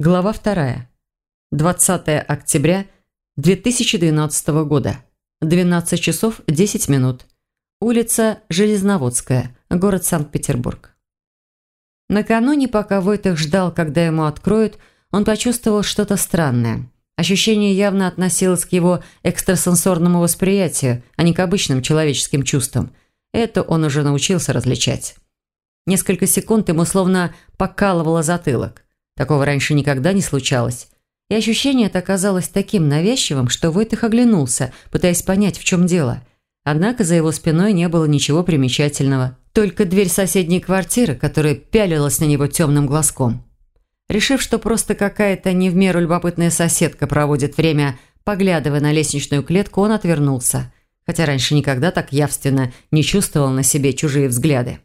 Глава вторая. 20 октября 2012 года. 12 часов 10 минут. Улица Железноводская, город Санкт-Петербург. Накануне, пока Войтых ждал, когда ему откроют, он почувствовал что-то странное. Ощущение явно относилось к его экстрасенсорному восприятию, а не к обычным человеческим чувствам. Это он уже научился различать. Несколько секунд ему словно покалывало затылок. Такого раньше никогда не случалось. И ощущение это оказалось таким навязчивым, что Войтых оглянулся, пытаясь понять, в чем дело. Однако за его спиной не было ничего примечательного. Только дверь соседней квартиры, которая пялилась на него темным глазком. Решив, что просто какая-то не в меру любопытная соседка проводит время, поглядывая на лестничную клетку, он отвернулся. Хотя раньше никогда так явственно не чувствовал на себе чужие взгляды.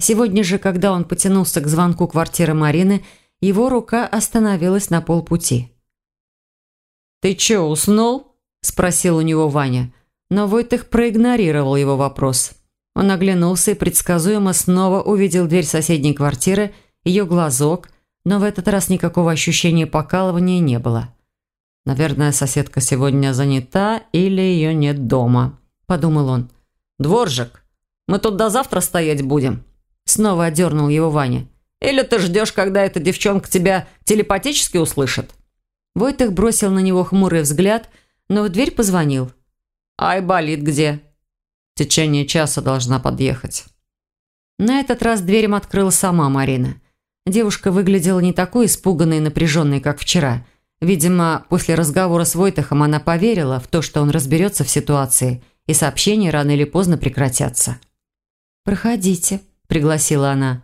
Сегодня же, когда он потянулся к звонку квартиры Марины, его рука остановилась на полпути. «Ты чё, уснул?» – спросил у него Ваня. Но Войтых проигнорировал его вопрос. Он оглянулся и предсказуемо снова увидел дверь соседней квартиры, ее глазок, но в этот раз никакого ощущения покалывания не было. «Наверное, соседка сегодня занята или ее нет дома», – подумал он. «Дворжик, мы тут до завтра стоять будем?» Снова одернул его Ваня. Или ты ждешь, когда эта девчонка тебя телепатически услышит?» Войтых бросил на него хмурый взгляд, но в дверь позвонил. «Ай, болит где?» «В течение часа должна подъехать». На этот раз дверь открыла сама Марина. Девушка выглядела не такой испуганной и напряженной, как вчера. Видимо, после разговора с Войтахом она поверила в то, что он разберется в ситуации, и сообщения рано или поздно прекратятся. «Проходите», – пригласила она.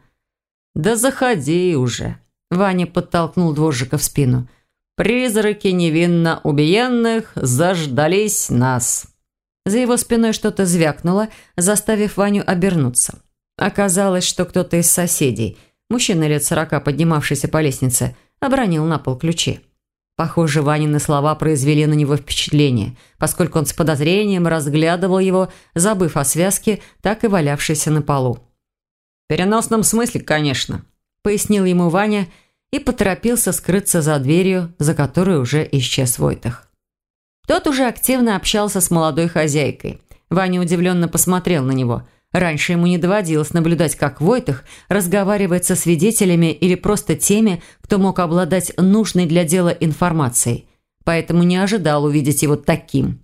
«Да заходи уже!» Ваня подтолкнул дворжика в спину. «Призраки невинно убиенных заждались нас!» За его спиной что-то звякнуло, заставив Ваню обернуться. Оказалось, что кто-то из соседей, мужчина лет сорока, поднимавшийся по лестнице, обронил на пол ключи. Похоже, Ванины слова произвели на него впечатление, поскольку он с подозрением разглядывал его, забыв о связке, так и валявшейся на полу переносном смысле, конечно», – пояснил ему Ваня и поторопился скрыться за дверью, за которой уже исчез Войтах. Тот уже активно общался с молодой хозяйкой. Ваня удивленно посмотрел на него. Раньше ему не доводилось наблюдать, как Войтах разговаривает со свидетелями или просто теми, кто мог обладать нужной для дела информацией. Поэтому не ожидал увидеть его таким.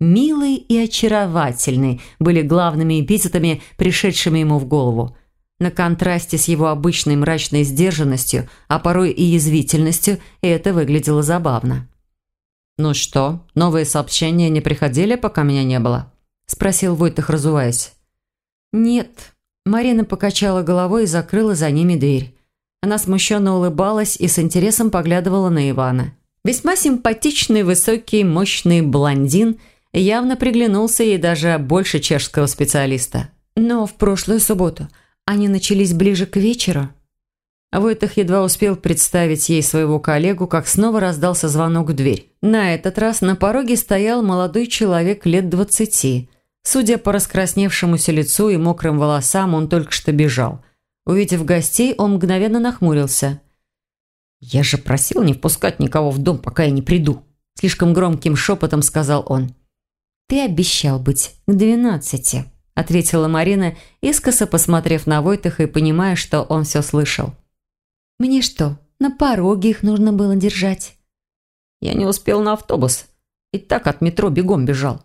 «Милый» и «очаровательный» были главными эпитетами, пришедшими ему в голову – на контрасте с его обычной мрачной сдержанностью, а порой и язвительностью, это выглядело забавно. «Ну что, новые сообщения не приходили, пока меня не было?» – спросил Войтах, разуваясь. «Нет». Марина покачала головой и закрыла за ними дверь. Она смущенно улыбалась и с интересом поглядывала на Ивана. Весьма симпатичный, высокий, мощный блондин явно приглянулся ей даже больше чешского специалиста. Но в прошлую субботу – они начались ближе к вечеру. Войтах едва успел представить ей своего коллегу, как снова раздался звонок в дверь. На этот раз на пороге стоял молодой человек лет двадцати. Судя по раскрасневшемуся лицу и мокрым волосам, он только что бежал. Увидев гостей, он мгновенно нахмурился. «Я же просил не впускать никого в дом, пока я не приду», – слишком громким шепотом сказал он. «Ты обещал быть к двенадцати», – ответила Марина, искоса посмотрев на Войтаха и понимая, что он все слышал. «Мне что, на пороге их нужно было держать?» «Я не успел на автобус. И так от метро бегом бежал».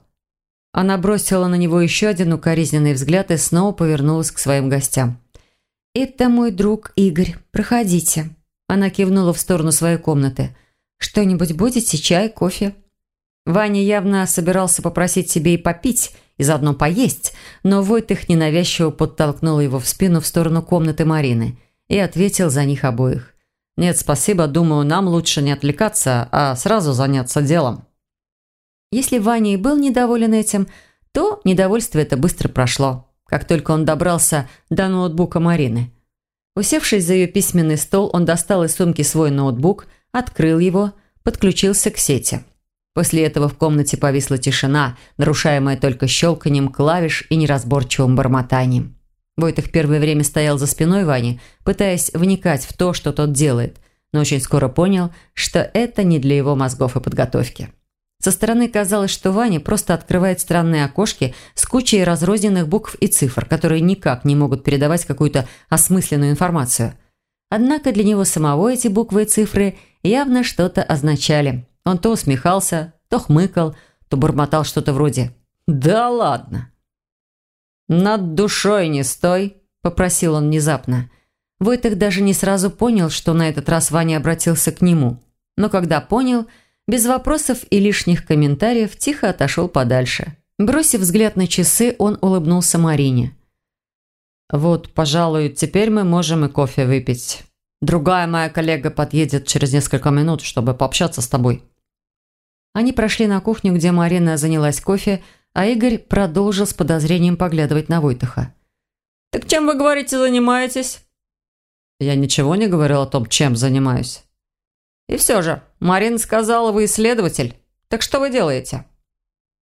Она бросила на него еще один укоризненный взгляд и снова повернулась к своим гостям. «Это мой друг Игорь. Проходите». Она кивнула в сторону своей комнаты. «Что-нибудь будете? Чай, кофе?» Ваня явно собирался попросить себе и попить – и заодно поесть, но Войтых ненавязчиво подтолкнул его в спину в сторону комнаты Марины и ответил за них обоих. «Нет, спасибо, думаю, нам лучше не отвлекаться, а сразу заняться делом». Если Ваня и был недоволен этим, то недовольство это быстро прошло, как только он добрался до ноутбука Марины. Усевшись за ее письменный стол, он достал из сумки свой ноутбук, открыл его, подключился к сети – После этого в комнате повисла тишина, нарушаемая только щелканием клавиш и неразборчивым бормотанием. Войтых первое время стоял за спиной Вани, пытаясь вникать в то, что тот делает. но очень скоро понял, что это не для его мозгов и подготовки. Со стороны казалось, что Ваня просто открывает странные окошки с кучей разрозненных букв и цифр, которые никак не могут передавать какую-то осмысленную информацию. Однако для него самого эти буквы и цифры явно что-то означали. Он то усмехался, то хмыкал, то бормотал что-то вроде «Да ладно!». «Над душой не стой!» – попросил он внезапно. Войтых даже не сразу понял, что на этот раз Ваня обратился к нему. Но когда понял, без вопросов и лишних комментариев тихо отошел подальше. Бросив взгляд на часы, он улыбнулся Марине. «Вот, пожалуй, теперь мы можем и кофе выпить. Другая моя коллега подъедет через несколько минут, чтобы пообщаться с тобой». Они прошли на кухню, где Марина занялась кофе, а Игорь продолжил с подозрением поглядывать на Войтаха. «Так чем вы, говорите, занимаетесь?» «Я ничего не говорил о том, чем занимаюсь». «И все же, Марина сказала, вы исследователь. Так что вы делаете?»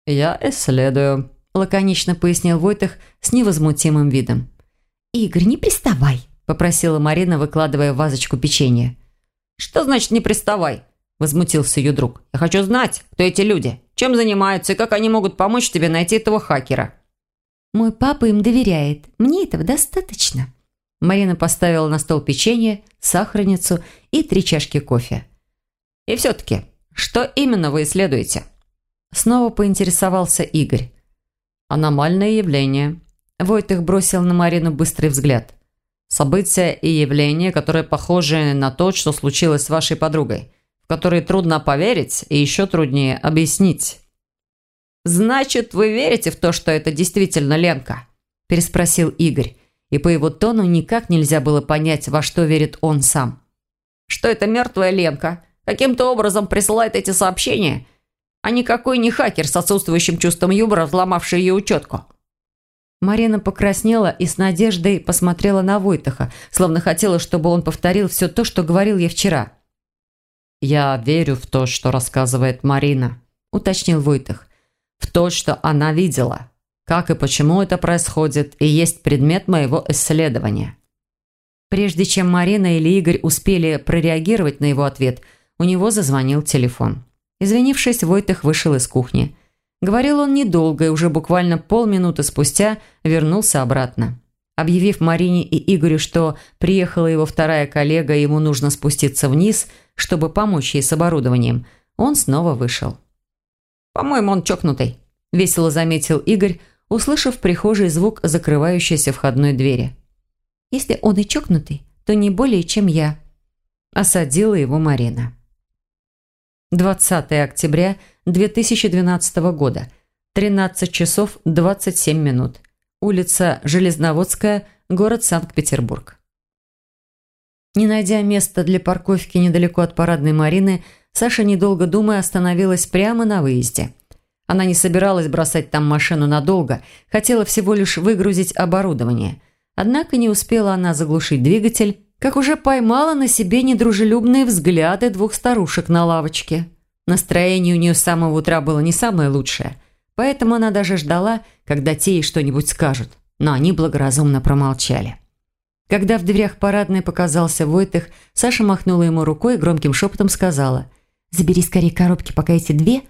«Я исследую», – лаконично пояснил Войтах с невозмутимым видом. «Игорь, не приставай», – попросила Марина, выкладывая в вазочку печенье. «Что значит «не приставай»?» – возмутился ее друг. «Я хочу знать, кто эти люди, чем занимаются и как они могут помочь тебе найти этого хакера». «Мой папа им доверяет. Мне этого достаточно». Марина поставила на стол печенье, сахарницу и три чашки кофе. «И все-таки, что именно вы исследуете?» Снова поинтересовался Игорь. «Аномальное явление». Войтых бросил на Марину быстрый взгляд. «События и явления, которые похожи на то, что случилось с вашей подругой в которые трудно поверить и еще труднее объяснить. «Значит, вы верите в то, что это действительно Ленка?» – переспросил Игорь, и по его тону никак нельзя было понять, во что верит он сам. «Что это мертвая Ленка каким-то образом присылает эти сообщения, а никакой не хакер с отсутствующим чувством юмора, взломавший ее учетку?» Марина покраснела и с надеждой посмотрела на Войтаха, словно хотела, чтобы он повторил все то, что говорил ей вчера. «Я верю в то, что рассказывает Марина», – уточнил Войтых. «В то, что она видела. Как и почему это происходит, и есть предмет моего исследования». Прежде чем Марина или Игорь успели прореагировать на его ответ, у него зазвонил телефон. Извинившись, Войтых вышел из кухни. Говорил он недолго и уже буквально полминуты спустя вернулся обратно. Объявив Марине и Игорю, что приехала его вторая коллега и ему нужно спуститься вниз, чтобы помочь ей с оборудованием, он снова вышел. «По-моему, он чокнутый», – весело заметил Игорь, услышав в прихожей звук закрывающейся входной двери. «Если он и чокнутый, то не более, чем я», – осадила его Марина. 20 октября 2012 года, 13 часов 27 минут. Улица Железноводская, город Санкт-Петербург. Не найдя места для парковки недалеко от парадной Марины, Саша, недолго думая, остановилась прямо на выезде. Она не собиралась бросать там машину надолго, хотела всего лишь выгрузить оборудование. Однако не успела она заглушить двигатель, как уже поймала на себе недружелюбные взгляды двух старушек на лавочке. Настроение у нее с самого утра было не самое лучшее – Поэтому она даже ждала, когда те ей что-нибудь скажут, но они благоразумно промолчали. Когда в дверях парадной показался Войтых, Саша махнула ему рукой и громким шепотом сказала «Забери скорее коробки, пока эти две...»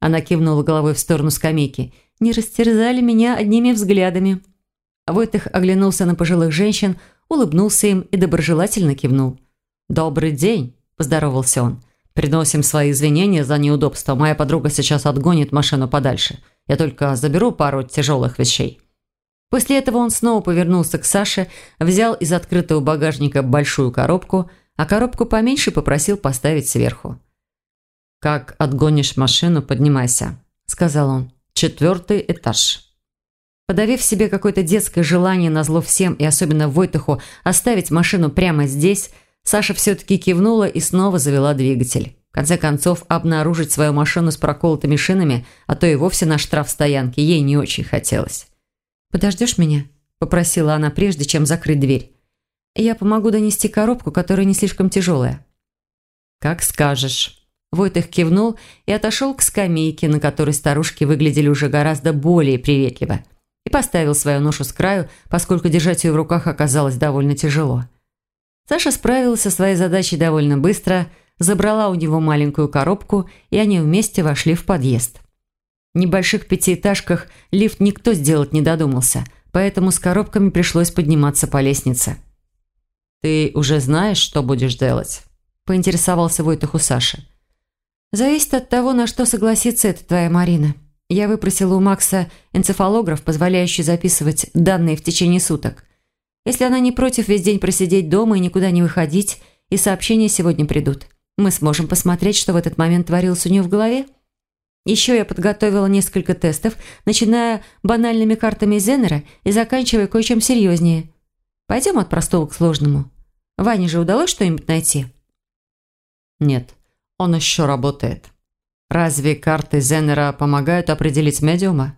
Она кивнула головой в сторону скамейки. «Не растерзали меня одними взглядами». Войтых оглянулся на пожилых женщин, улыбнулся им и доброжелательно кивнул. «Добрый день», – поздоровался он. «Приносим свои извинения за неудобство. Моя подруга сейчас отгонит машину подальше. Я только заберу пару тяжелых вещей». После этого он снова повернулся к Саше, взял из открытого багажника большую коробку, а коробку поменьше попросил поставить сверху. «Как отгонишь машину, поднимайся», – сказал он. «Четвертый этаж». Подавив себе какое-то детское желание на всем и особенно Войтуху оставить машину прямо здесь, Саша все-таки кивнула и снова завела двигатель. В конце концов, обнаружить свою машину с проколотыми шинами, а то и вовсе на штрафстоянке, ей не очень хотелось. «Подождешь меня?» – попросила она, прежде чем закрыть дверь. «Я помогу донести коробку, которая не слишком тяжелая». «Как скажешь». Войтых кивнул и отошел к скамейке, на которой старушки выглядели уже гораздо более приветливо, и поставил свою ношу с краю, поскольку держать ее в руках оказалось довольно тяжело. Саша справился со своей задачей довольно быстро, забрала у него маленькую коробку, и они вместе вошли в подъезд. В небольших пятиэтажках лифт никто сделать не додумался, поэтому с коробками пришлось подниматься по лестнице. «Ты уже знаешь, что будешь делать?» – поинтересовался Войтах у Саши. «Зависит от того, на что согласится эта твоя Марина. Я выпросила у Макса энцефалограф, позволяющий записывать данные в течение суток. Если она не против весь день просидеть дома и никуда не выходить, и сообщения сегодня придут, мы сможем посмотреть, что в этот момент творилось у нее в голове. Еще я подготовила несколько тестов, начиная банальными картами Зеннера и заканчивая кое-чем серьезнее. Пойдем от простого к сложному. Ване же удалось что-нибудь найти?» «Нет, он еще работает. Разве карты Зеннера помогают определить медиума?»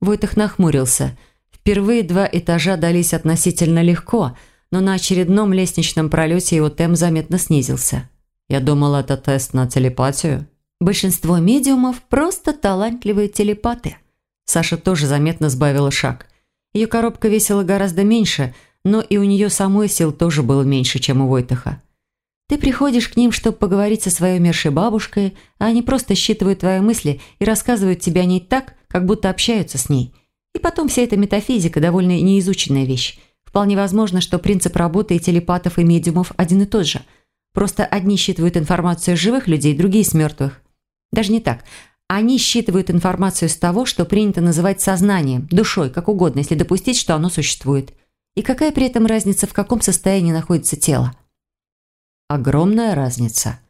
Войтах нахмурился. Впервые два этажа дались относительно легко, но на очередном лестничном пролете его темп заметно снизился. «Я думал, это тест на телепатию». «Большинство медиумов – просто талантливые телепаты». Саша тоже заметно сбавила шаг. Ее коробка весила гораздо меньше – но и у нее самой сил тоже было меньше, чем у Войтаха. Ты приходишь к ним, чтобы поговорить со своей умершей бабушкой, а они просто считывают твои мысли и рассказывают тебе о ней так, как будто общаются с ней. И потом вся эта метафизика – довольно неизученная вещь. Вполне возможно, что принцип работы и телепатов, и медиумов один и тот же. Просто одни считывают информацию с живых людей, другие – с мертвых. Даже не так. Они считывают информацию с того, что принято называть сознанием, душой, как угодно, если допустить, что оно существует – и какая при этом разница, в каком состоянии находится тело? Огромная разница,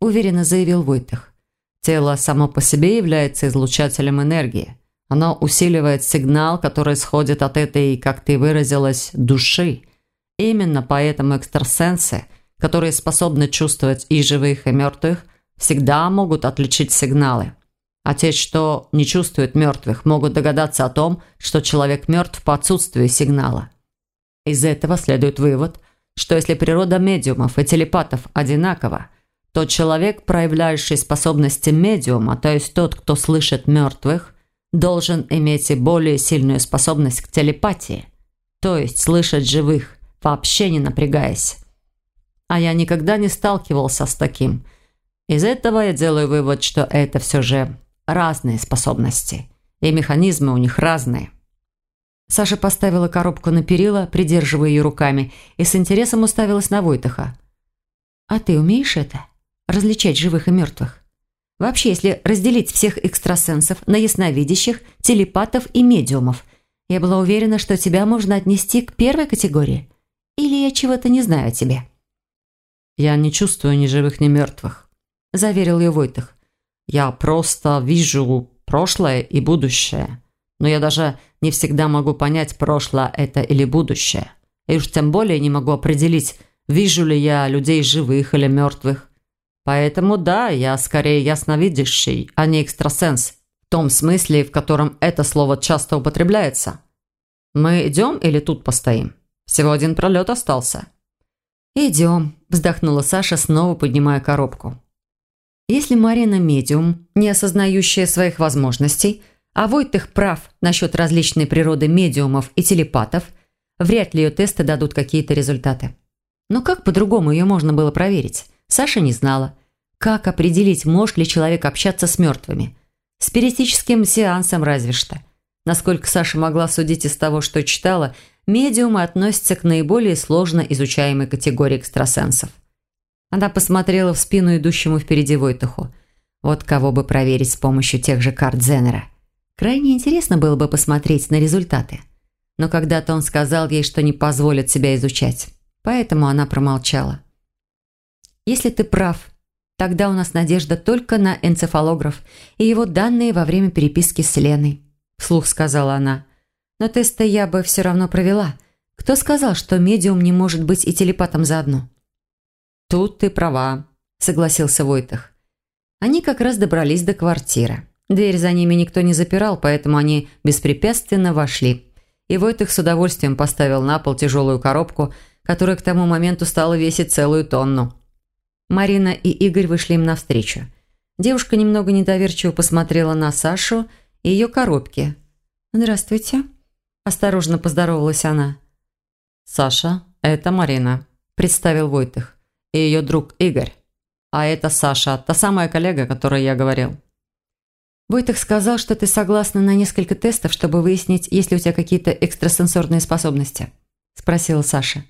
уверенно заявил Войтых. Тело само по себе является излучателем энергии. Оно усиливает сигнал, который исходит от этой, как ты выразилась, души. Именно поэтому экстрасенсы, которые способны чувствовать и живых, и мертвых, всегда могут отличить сигналы. А те, что не чувствуют мертвых, могут догадаться о том, что человек мертв по отсутствию сигнала. Из этого следует вывод, что если природа медиумов и телепатов одинакова, то человек, проявляющий способности медиума, то есть тот, кто слышит мертвых, должен иметь и более сильную способность к телепатии, то есть слышать живых, вообще не напрягаясь. А я никогда не сталкивался с таким. Из этого я делаю вывод, что это все же разные способности, и механизмы у них разные. Саша поставила коробку на перила, придерживая ее руками, и с интересом уставилась на Войтаха. «А ты умеешь это? Различать живых и мертвых? Вообще, если разделить всех экстрасенсов на ясновидящих, телепатов и медиумов, я была уверена, что тебя можно отнести к первой категории. Или я чего-то не знаю о тебе?» «Я не чувствую ни живых, ни мертвых», – заверил ее Войтах. «Я просто вижу прошлое и будущее но я даже не всегда могу понять, прошлое это или будущее. И уж тем более не могу определить, вижу ли я людей живых или мертвых. Поэтому да, я скорее ясновидящий, а не экстрасенс, в том смысле, в котором это слово часто употребляется. Мы идем или тут постоим? Всего один пролет остался. «Идем», – вздохнула Саша, снова поднимая коробку. Если Марина медиум, не осознающая своих возможностей – а Войтых прав насчет различной природы медиумов и телепатов. Вряд ли ее тесты дадут какие-то результаты. Но как по-другому ее можно было проверить? Саша не знала. Как определить, может ли человек общаться с мертвыми? Спиритическим сеансом разве что. Насколько Саша могла судить из того, что читала, медиумы относятся к наиболее сложно изучаемой категории экстрасенсов. Она посмотрела в спину идущему впереди Войтуху. Вот кого бы проверить с помощью тех же карт Зенера. Крайне интересно было бы посмотреть на результаты. Но когда-то он сказал ей, что не позволит себя изучать. Поэтому она промолчала. «Если ты прав, тогда у нас надежда только на энцефалограф и его данные во время переписки с Леной», вслух сказала она. «Но тесты я бы все равно провела. Кто сказал, что медиум не может быть и телепатом заодно?» «Тут ты права», согласился Войтах. Они как раз добрались до квартиры. Дверь за ними никто не запирал, поэтому они беспрепятственно вошли. И Войтых с удовольствием поставил на пол тяжелую коробку, которая к тому моменту стала весить целую тонну. Марина и Игорь вышли им навстречу. Девушка немного недоверчиво посмотрела на Сашу и ее коробки. «Здравствуйте», – осторожно поздоровалась она. «Саша, это Марина», – представил Войтых. «И ее друг Игорь. А это Саша, та самая коллега, о которой я говорил». Войтых сказал, что ты согласна на несколько тестов, чтобы выяснить, есть ли у тебя какие-то экстрасенсорные способности. Спросила Саша.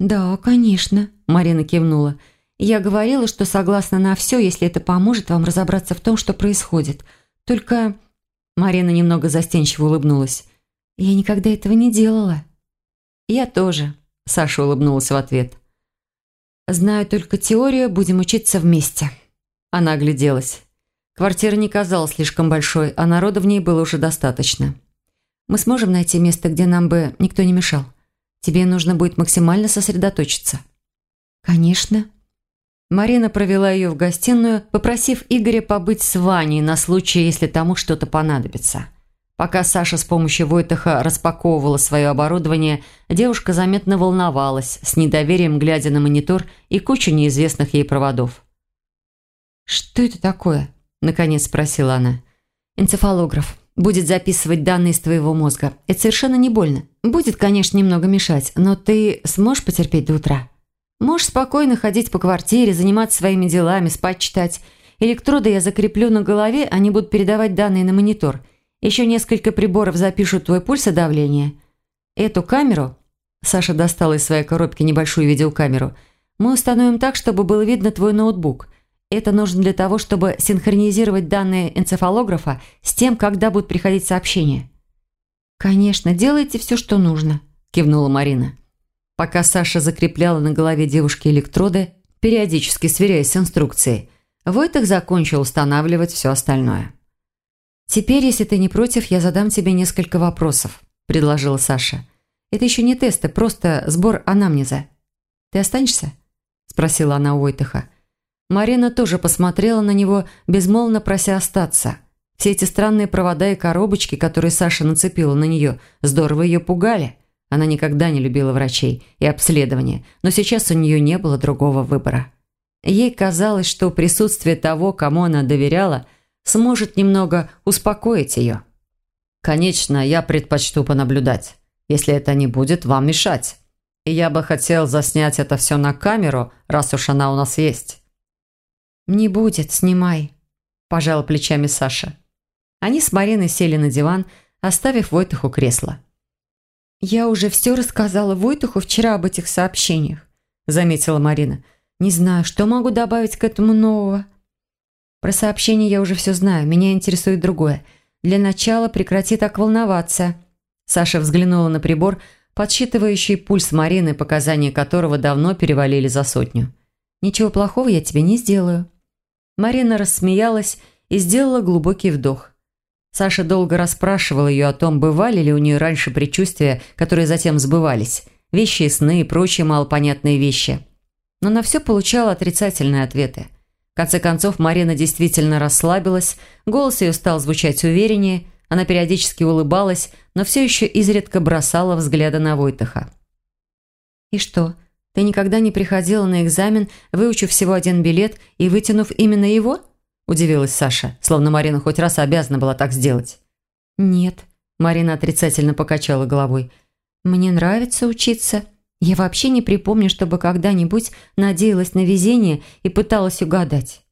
«Да, конечно», – Марина кивнула. «Я говорила, что согласна на все, если это поможет вам разобраться в том, что происходит. Только...» Марина немного застенчиво улыбнулась. «Я никогда этого не делала». «Я тоже», – Саша улыбнулась в ответ. «Знаю только теорию, будем учиться вместе». Она огляделась. Квартира не казалась слишком большой, а народа в ней было уже достаточно. «Мы сможем найти место, где нам бы никто не мешал? Тебе нужно будет максимально сосредоточиться». «Конечно», Марина провела ее в гостиную, попросив Игоря побыть с Ваней на случай, если тому что-то понадобится. Пока Саша с помощью Войтаха распаковывала свое оборудование, девушка заметно волновалась, с недоверием глядя на монитор и кучу неизвестных ей проводов. «Что это такое?» – наконец спросила она. «Энцефалограф. Будет записывать данные из твоего мозга. Это совершенно не больно. Будет, конечно, немного мешать, но ты сможешь потерпеть до утра?» Можешь спокойно ходить по квартире, заниматься своими делами, спать, читать. Электроды я закреплю на голове, они будут передавать данные на монитор. Еще несколько приборов запишут твой пульс и давление. Эту камеру, Саша достала из своей коробки небольшую видеокамеру, мы установим так, чтобы было видно твой ноутбук. Это нужно для того, чтобы синхронизировать данные энцефалографа с тем, когда будут приходить сообщения. «Конечно, делайте все, что нужно», – кивнула Марина. Пока Саша закрепляла на голове девушки электроды, периодически сверяясь с инструкцией, Войтах закончил устанавливать все остальное. «Теперь, если ты не против, я задам тебе несколько вопросов», – предложила Саша. «Это еще не тесты, просто сбор анамнеза. Ты останешься?» – спросила она у Войтаха. Марина тоже посмотрела на него, безмолвно прося остаться. Все эти странные провода и коробочки, которые Саша нацепила на нее, здорово ее пугали – она никогда не любила врачей и обследования, но сейчас у нее не было другого выбора. Ей казалось, что присутствие того, кому она доверяла, сможет немного успокоить ее. «Конечно, я предпочту понаблюдать, если это не будет вам мешать. И я бы хотел заснять это все на камеру, раз уж она у нас есть». «Не будет, снимай», – пожала плечами Саша. Они с Мариной сели на диван, оставив Войтаху кресло. «Я уже все рассказала Войтуху вчера об этих сообщениях», – заметила Марина. «Не знаю, что могу добавить к этому нового». «Про сообщения я уже все знаю. Меня интересует другое. Для начала прекрати так волноваться». Саша взглянула на прибор, подсчитывающий пульс Марины, показания которого давно перевалили за сотню. «Ничего плохого я тебе не сделаю». Марина рассмеялась и сделала глубокий вдох. Саша долго расспрашивал ее о том, бывали ли у нее раньше предчувствия, которые затем сбывались, вещи и сны и прочие малопонятные вещи. Но на все получала отрицательные ответы. В конце концов, Марина действительно расслабилась, голос ее стал звучать увереннее, она периодически улыбалась, но все еще изредка бросала взгляды на Войтаха. «И что, ты никогда не приходила на экзамен, выучив всего один билет и вытянув именно его?» – удивилась Саша, словно Марина хоть раз обязана была так сделать. «Нет», – Марина отрицательно покачала головой. «Мне нравится учиться. Я вообще не припомню, чтобы когда-нибудь надеялась на везение и пыталась угадать.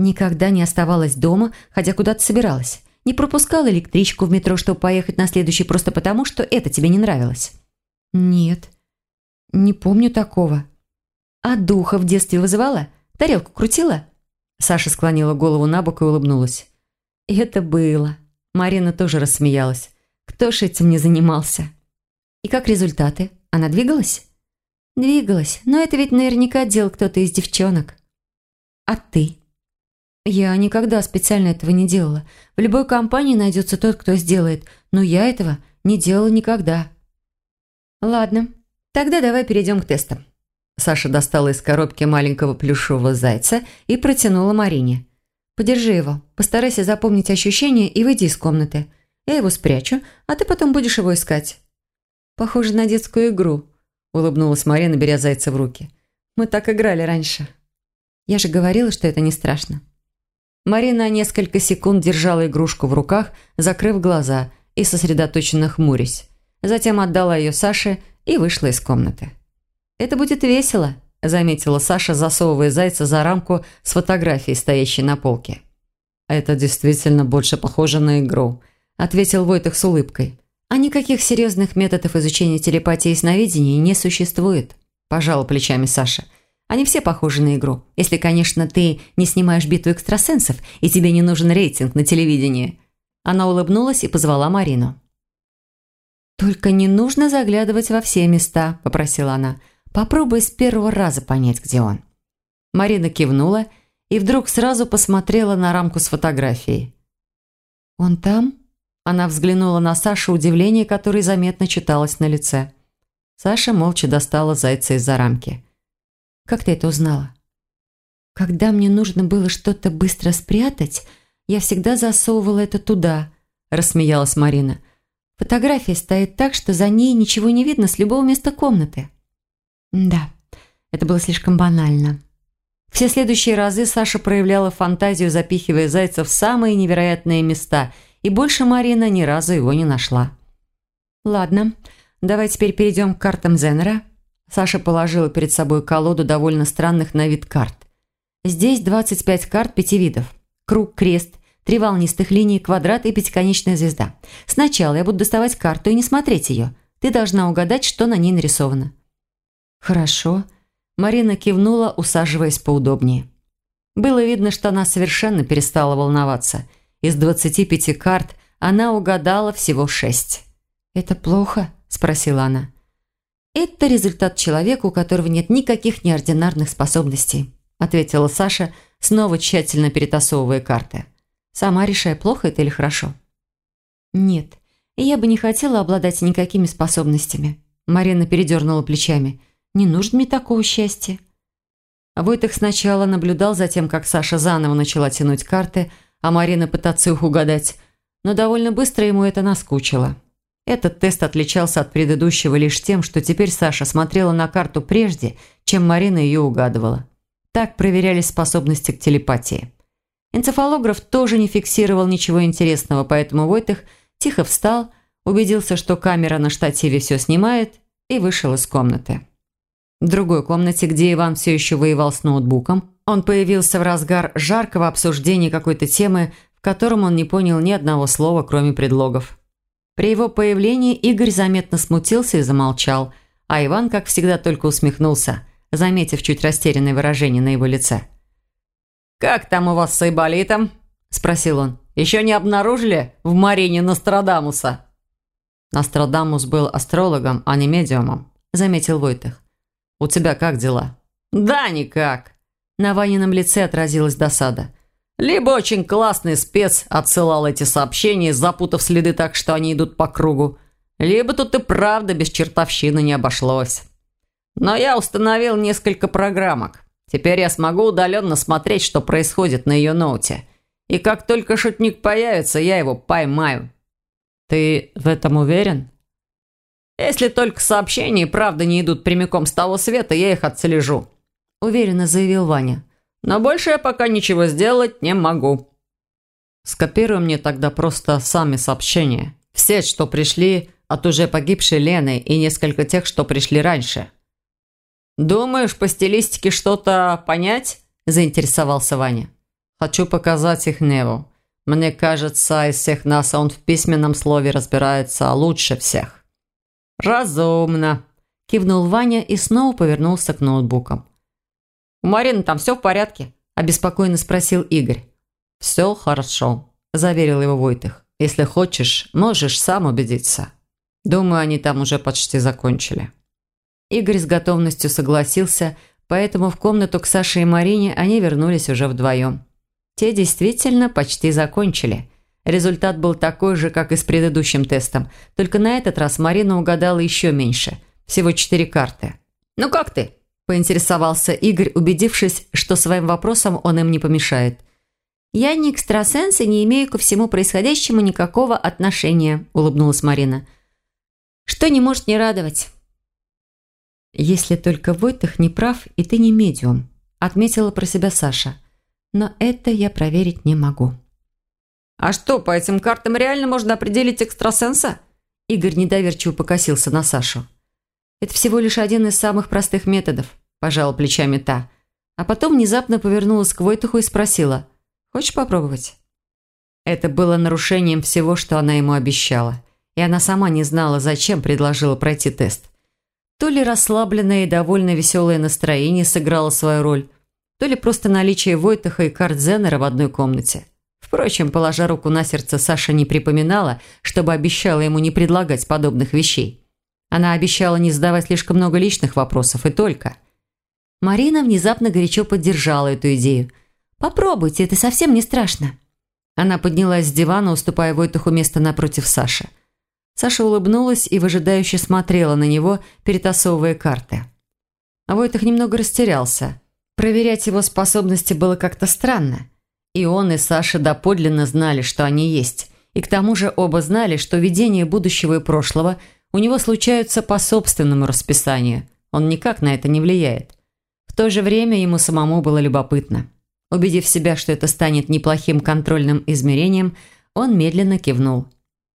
Никогда не оставалась дома, хотя куда-то собиралась. Не пропускала электричку в метро, чтобы поехать на следующий просто потому, что это тебе не нравилось». «Нет, не помню такого». «А духа в детстве вызывала? Тарелку крутила?» Саша склонила голову на бок и улыбнулась. «Это было». Марина тоже рассмеялась. «Кто ж этим не занимался?» «И как результаты? Она двигалась?» «Двигалась, но это ведь наверняка делал кто-то из девчонок». «А ты?» «Я никогда специально этого не делала. В любой компании найдется тот, кто сделает, но я этого не делала никогда». «Ладно, тогда давай перейдем к тестам. Саша достала из коробки маленького плюшевого зайца и протянула Марине. «Подержи его, постарайся запомнить ощущения и выйди из комнаты. Я его спрячу, а ты потом будешь его искать». «Похоже на детскую игру», – улыбнулась Марина, беря зайца в руки. «Мы так играли раньше». «Я же говорила, что это не страшно». Марина несколько секунд держала игрушку в руках, закрыв глаза и сосредоточенно хмурясь. Затем отдала ее Саше и вышла из комнаты. «Это будет весело», – заметила Саша, засовывая зайца за рамку с фотографией, стоящей на полке. «Это действительно больше похоже на игру», – ответил Войтых с улыбкой. «А никаких серьезных методов изучения телепатии и сновидения не существует», – пожала плечами Саша. «Они все похожи на игру, если, конечно, ты не снимаешь битву экстрасенсов и тебе не нужен рейтинг на телевидении». Она улыбнулась и позвала Марину. «Только не нужно заглядывать во все места», – попросила она. «Попробуй с первого раза понять, где он». Марина кивнула и вдруг сразу посмотрела на рамку с фотографией. «Он там?» Она взглянула на Сашу, удивление которое заметно читалось на лице. Саша молча достала зайца из-за рамки. «Как ты это узнала?» «Когда мне нужно было что-то быстро спрятать, я всегда засовывала это туда», – рассмеялась Марина – Фотография стоит так, что за ней ничего не видно с любого места комнаты. Да, это было слишком банально. Все следующие разы Саша проявляла фантазию, запихивая зайца в самые невероятные места, и больше Марина ни разу его не нашла. «Ладно, давай теперь перейдем к картам Зенера». Саша положила перед собой колоду довольно странных на вид карт. Здесь 25 карт пяти видов. Круг, крест, Три волнистых линии, квадрат и пятиконечная звезда. Сначала я буду доставать карту и не смотреть ее. Ты должна угадать, что на ней нарисовано». «Хорошо». Марина кивнула, усаживаясь поудобнее. Было видно, что она совершенно перестала волноваться. Из 25 карт она угадала всего шесть. «Это плохо?» – спросила она. «Это результат человека, у которого нет никаких неординарных способностей», – ответила Саша, снова тщательно перетасовывая карты. Сама решай, плохо это или хорошо. Нет, я бы не хотела обладать никакими способностями. Марина передернула плечами. Не нужно мне такого счастья. Войтых сначала наблюдал за тем, как Саша заново начала тянуть карты, а Марина пытаться их угадать, но довольно быстро ему это наскучило. Этот тест отличался от предыдущего лишь тем, что теперь Саша смотрела на карту прежде, чем Марина ее угадывала. Так проверялись способности к телепатии. Энцефалограф тоже не фиксировал ничего интересного, поэтому Войтых тихо встал, убедился, что камера на штативе все снимает, и вышел из комнаты. В другой комнате, где Иван все еще воевал с ноутбуком, он появился в разгар жаркого обсуждения какой-то темы, в котором он не понял ни одного слова, кроме предлогов. При его появлении Игорь заметно смутился и замолчал, а Иван, как всегда, только усмехнулся, заметив чуть растерянное выражение на его лице – «Как там у вас с Айболитом?» – спросил он. «Еще не обнаружили в Марине Нострадамуса?» «Нострадамус был астрологом, а не медиумом», – заметил Войтых. «У тебя как дела?» «Да никак». На Ванином лице отразилась досада. «Либо очень классный спец отсылал эти сообщения, запутав следы так, что они идут по кругу, либо тут и правда без чертовщины не обошлось. Но я установил несколько программок. Теперь я смогу удаленно смотреть, что происходит на ее ноуте. И как только шутник появится, я его поймаю. Ты в этом уверен? Если только сообщения правда не идут прямиком с того света, я их отслежу. Уверенно заявил Ваня. Но больше я пока ничего сделать не могу. Скопируй мне тогда просто сами сообщения. Все, что пришли от уже погибшей Лены и несколько тех, что пришли раньше. «Думаешь, по стилистике что-то понять?» – заинтересовался Ваня. «Хочу показать их Неву. Мне кажется, из всех нас он в письменном слове разбирается лучше всех». «Разумно», – кивнул Ваня и снова повернулся к ноутбукам. «У Марины там все в порядке?» – обеспокоенно спросил Игорь. «Все хорошо», – заверил его Войтых. «Если хочешь, можешь сам убедиться. Думаю, они там уже почти закончили». Игорь с готовностью согласился, поэтому в комнату к Саше и Марине они вернулись уже вдвоем. Те действительно почти закончили. Результат был такой же, как и с предыдущим тестом, только на этот раз Марина угадала еще меньше. Всего четыре карты. «Ну как ты?» – поинтересовался Игорь, убедившись, что своим вопросом он им не помешает. «Я не экстрасенс и не имею ко всему происходящему никакого отношения», – улыбнулась Марина. «Что не может не радовать?» «Если только Войтых не прав, и ты не медиум», отметила про себя Саша. «Но это я проверить не могу». «А что, по этим картам реально можно определить экстрасенса?» Игорь недоверчиво покосился на Сашу. Это всего лишь один из самых простых методов», – пожала плечами та. А потом внезапно повернулась к Войтуху и спросила. «Хочешь попробовать?» Это было нарушением всего, что она ему обещала. И она сама не знала, зачем предложила пройти тест. То ли расслабленное и довольно веселое настроение сыграло свою роль, то ли просто наличие Войтаха и Картзенера в одной комнате. Впрочем, положа руку на сердце, Саша не припоминала, чтобы обещала ему не предлагать подобных вещей. Она обещала не задавать слишком много личных вопросов, и только. Марина внезапно горячо поддержала эту идею. «Попробуйте, это совсем не страшно». Она поднялась с дивана, уступая Войтуху место напротив Саши. Саша улыбнулась и выжидающе смотрела на него, перетасовывая карты. А Войтух немного растерялся. Проверять его способности было как-то странно. И он, и Саша доподлинно знали, что они есть. И к тому же оба знали, что видения будущего и прошлого у него случаются по собственному расписанию. Он никак на это не влияет. То же время ему самому было любопытно. Убедив себя, что это станет неплохим контрольным измерением, он медленно кивнул.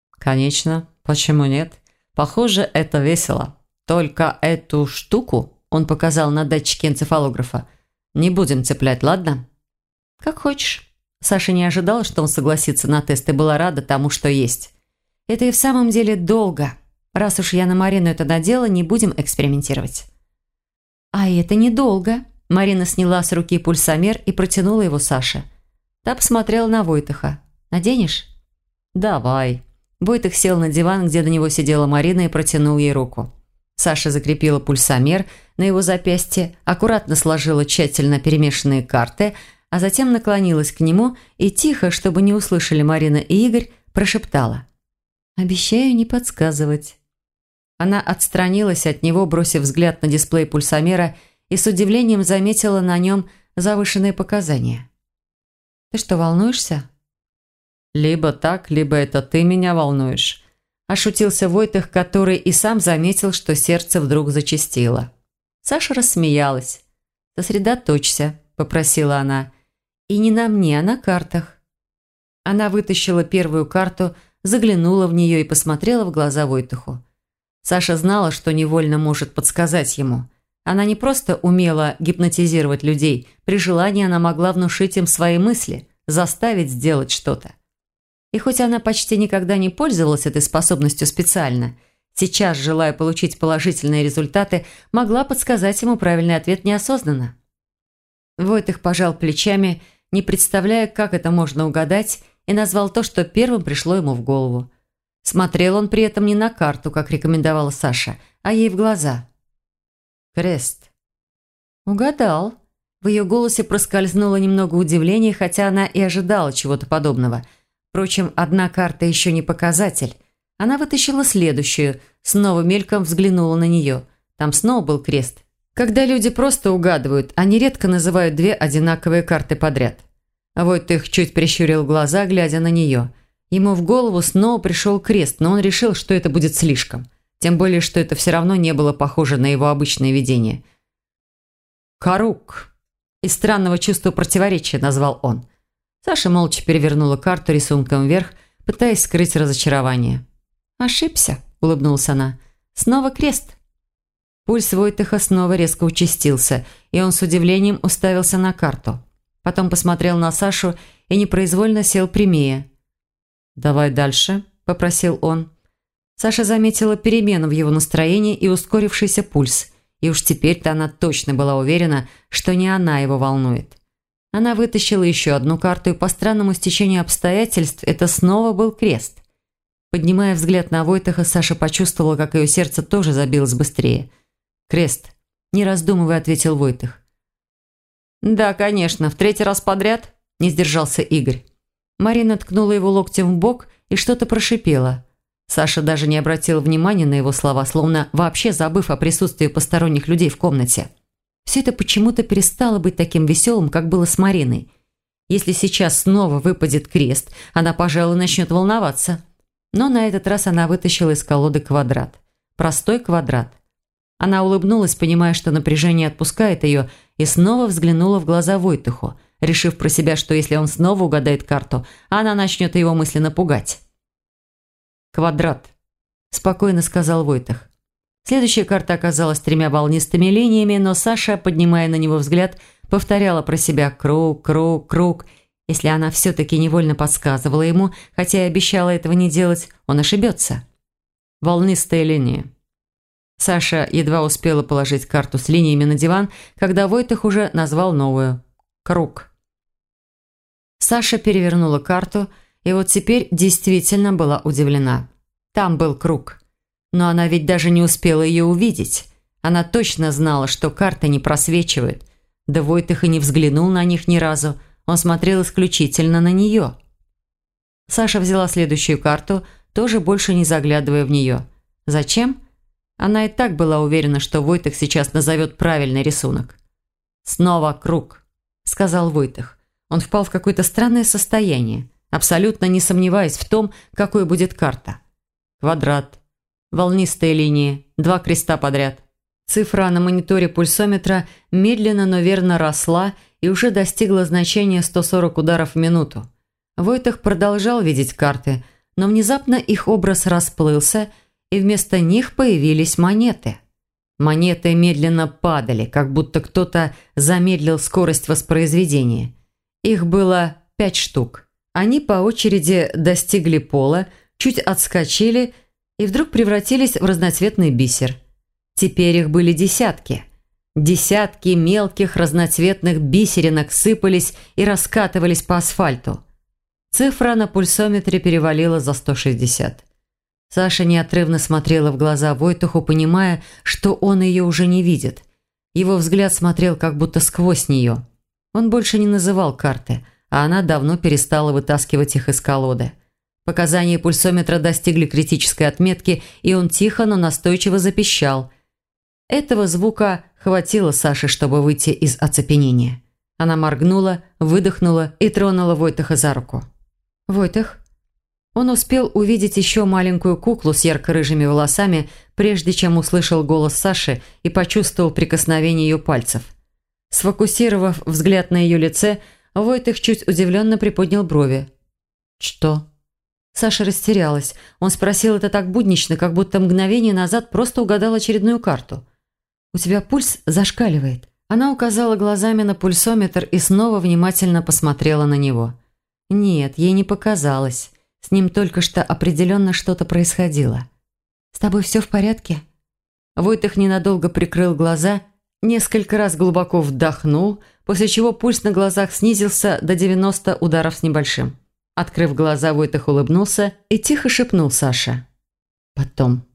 «Конечно. Почему нет? Похоже, это весело. Только эту штуку, он показал на датчике энцефалографа, не будем цеплять, ладно?» «Как хочешь». Саша не ожидала, что он согласится на тест и была рада тому, что есть. «Это и в самом деле долго. Раз уж я на Марину это надела, не будем экспериментировать». «А это недолго», Марина сняла с руки пульсомер и протянула его Саше. Та посмотрела на Войтыха. «Наденешь?» «Давай». Войтых сел на диван, где до него сидела Марина и протянул ей руку. Саша закрепила пульсомер на его запястье, аккуратно сложила тщательно перемешанные карты, а затем наклонилась к нему и тихо, чтобы не услышали Марина и Игорь, прошептала. «Обещаю не подсказывать». Она отстранилась от него, бросив взгляд на дисплей пульсомера и с удивлением заметила на нем завышенные показания. «Ты что, волнуешься?» «Либо так, либо это ты меня волнуешь», – ошутился Войтых, который и сам заметил, что сердце вдруг зачастило. Саша рассмеялась. «Сосредоточься», – попросила она. «И не на мне, а на картах». Она вытащила первую карту, заглянула в нее и посмотрела в глаза Войтуху. Саша знала, что невольно может подсказать ему – она не просто умела гипнотизировать людей, при желании она могла внушить им свои мысли, заставить сделать что-то. И хоть она почти никогда не пользовалась этой способностью специально, сейчас, желая получить положительные результаты, могла подсказать ему правильный ответ неосознанно. Войтых пожал плечами, не представляя, как это можно угадать, и назвал то, что первым пришло ему в голову. Смотрел он при этом не на карту, как рекомендовала Саша, а ей в глаза – Крест. Угадал. В ее голосе проскользнуло немного удивления, хотя она и ожидала чего-то подобного. Впрочем, одна карта еще не показатель. Она вытащила следующую, снова мельком взглянула на нее. Там снова был крест. Когда люди просто угадывают, они редко называют две одинаковые карты подряд. А вот их чуть прищурил глаза, глядя на нее. Ему в голову снова пришел крест, но он решил, что это будет слишком. Тем более, что это все равно не было похоже на его обычное видение. «Карук!» Из странного чувства противоречия назвал он. Саша молча перевернула карту рисунком вверх, пытаясь скрыть разочарование. «Ошибся», – улыбнулась она. «Снова крест». Пульс Войтыха снова резко участился, и он с удивлением уставился на карту. Потом посмотрел на Сашу и непроизвольно сел прямее. «Давай дальше», – попросил он. Саша заметила перемену в его настроении и ускорившийся пульс. И уж теперь-то она точно была уверена, что не она его волнует. Она вытащила еще одну карту, и по странному стечению обстоятельств это снова был крест. Поднимая взгляд на Войтаха, Саша почувствовала, как ее сердце тоже забилось быстрее. «Крест», – не раздумывая, ответил Войтах. «Да, конечно, в третий раз подряд», – не сдержался Игорь. Марина ткнула его локтем в бок и что-то прошипела. Саша даже не обратил внимания на его слова, словно вообще забыв о присутствии посторонних людей в комнате. Все это почему-то перестало быть таким веселым, как было с Мариной. Если сейчас снова выпадет крест, она, пожалуй, начнет волноваться. Но на этот раз она вытащила из колоды квадрат. Простой квадрат. Она улыбнулась, понимая, что напряжение отпускает ее, и снова взглянула в глаза Войтуху, решив про себя, что если он снова угадает карту, она начнет его мысленно пугать. «Квадрат», – спокойно сказал Войтах. Следующая карта оказалась тремя волнистыми линиями, но Саша, поднимая на него взгляд, повторяла про себя «круг, круг, круг». Если она все-таки невольно подсказывала ему, хотя и обещала этого не делать, он ошибется. Волнистая линия. Саша едва успела положить карту с линиями на диван, когда Войтых уже назвал новую «круг». Саша перевернула карту и вот теперь действительно была удивлена. Там был круг. Но она ведь даже не успела ее увидеть. Она точно знала, что карта не просвечивает. Да Войтых и не взглянул на них ни разу. Он смотрел исключительно на нее. Саша взяла следующую карту, тоже больше не заглядывая в нее. Зачем? Она и так была уверена, что Войтых сейчас назовет правильный рисунок. «Снова круг», – сказал Войтых. Он впал в какое-то странное состояние, абсолютно не сомневаясь в том, какой будет карта. Квадрат, волнистые линии, два креста подряд. Цифра на мониторе пульсометра медленно, но верно росла и уже достигла значения 140 ударов в минуту. Войтах продолжал видеть карты, но внезапно их образ расплылся, и вместо них появились монеты. Монеты медленно падали, как будто кто-то замедлил скорость воспроизведения. Их было пять штук. Они по очереди достигли пола, чуть отскочили и вдруг превратились в разноцветный бисер. Теперь их были десятки. Десятки мелких разноцветных бисеринок сыпались и раскатывались по асфальту. Цифра на пульсометре перевалила за 160. Саша неотрывно смотрела в глаза Войтуху, понимая, что он ее уже не видит. Его взгляд смотрел как будто сквозь нее – он больше не называл карты, а она давно перестала вытаскивать их из колоды. Показания пульсометра достигли критической отметки, и он тихо, но настойчиво запищал. Этого звука хватило Саше, чтобы выйти из оцепенения. Она моргнула, выдохнула и тронула Войтаха за руку. «Войтах?» Он успел увидеть еще маленькую куклу с ярко-рыжими волосами, прежде чем услышал голос Саши и почувствовал прикосновение ее пальцев. Сфокусировав взгляд на ее лице, Войтых чуть удивленно приподнял брови. «Что?» Саша растерялась. Он спросил это так буднично, как будто мгновение назад просто угадал очередную карту. «У тебя пульс зашкаливает». Она указала глазами на пульсометр и снова внимательно посмотрела на него. Нет, ей не показалось. С ним только что определенно что-то происходило. «С тобой все в порядке?» Войтых ненадолго прикрыл глаза Несколько раз глубоко вдохнул, после чего пульс на глазах снизился до 90 ударов с небольшим. Открыв глаза, Войтах улыбнулся и тихо шепнул Саше. Потом.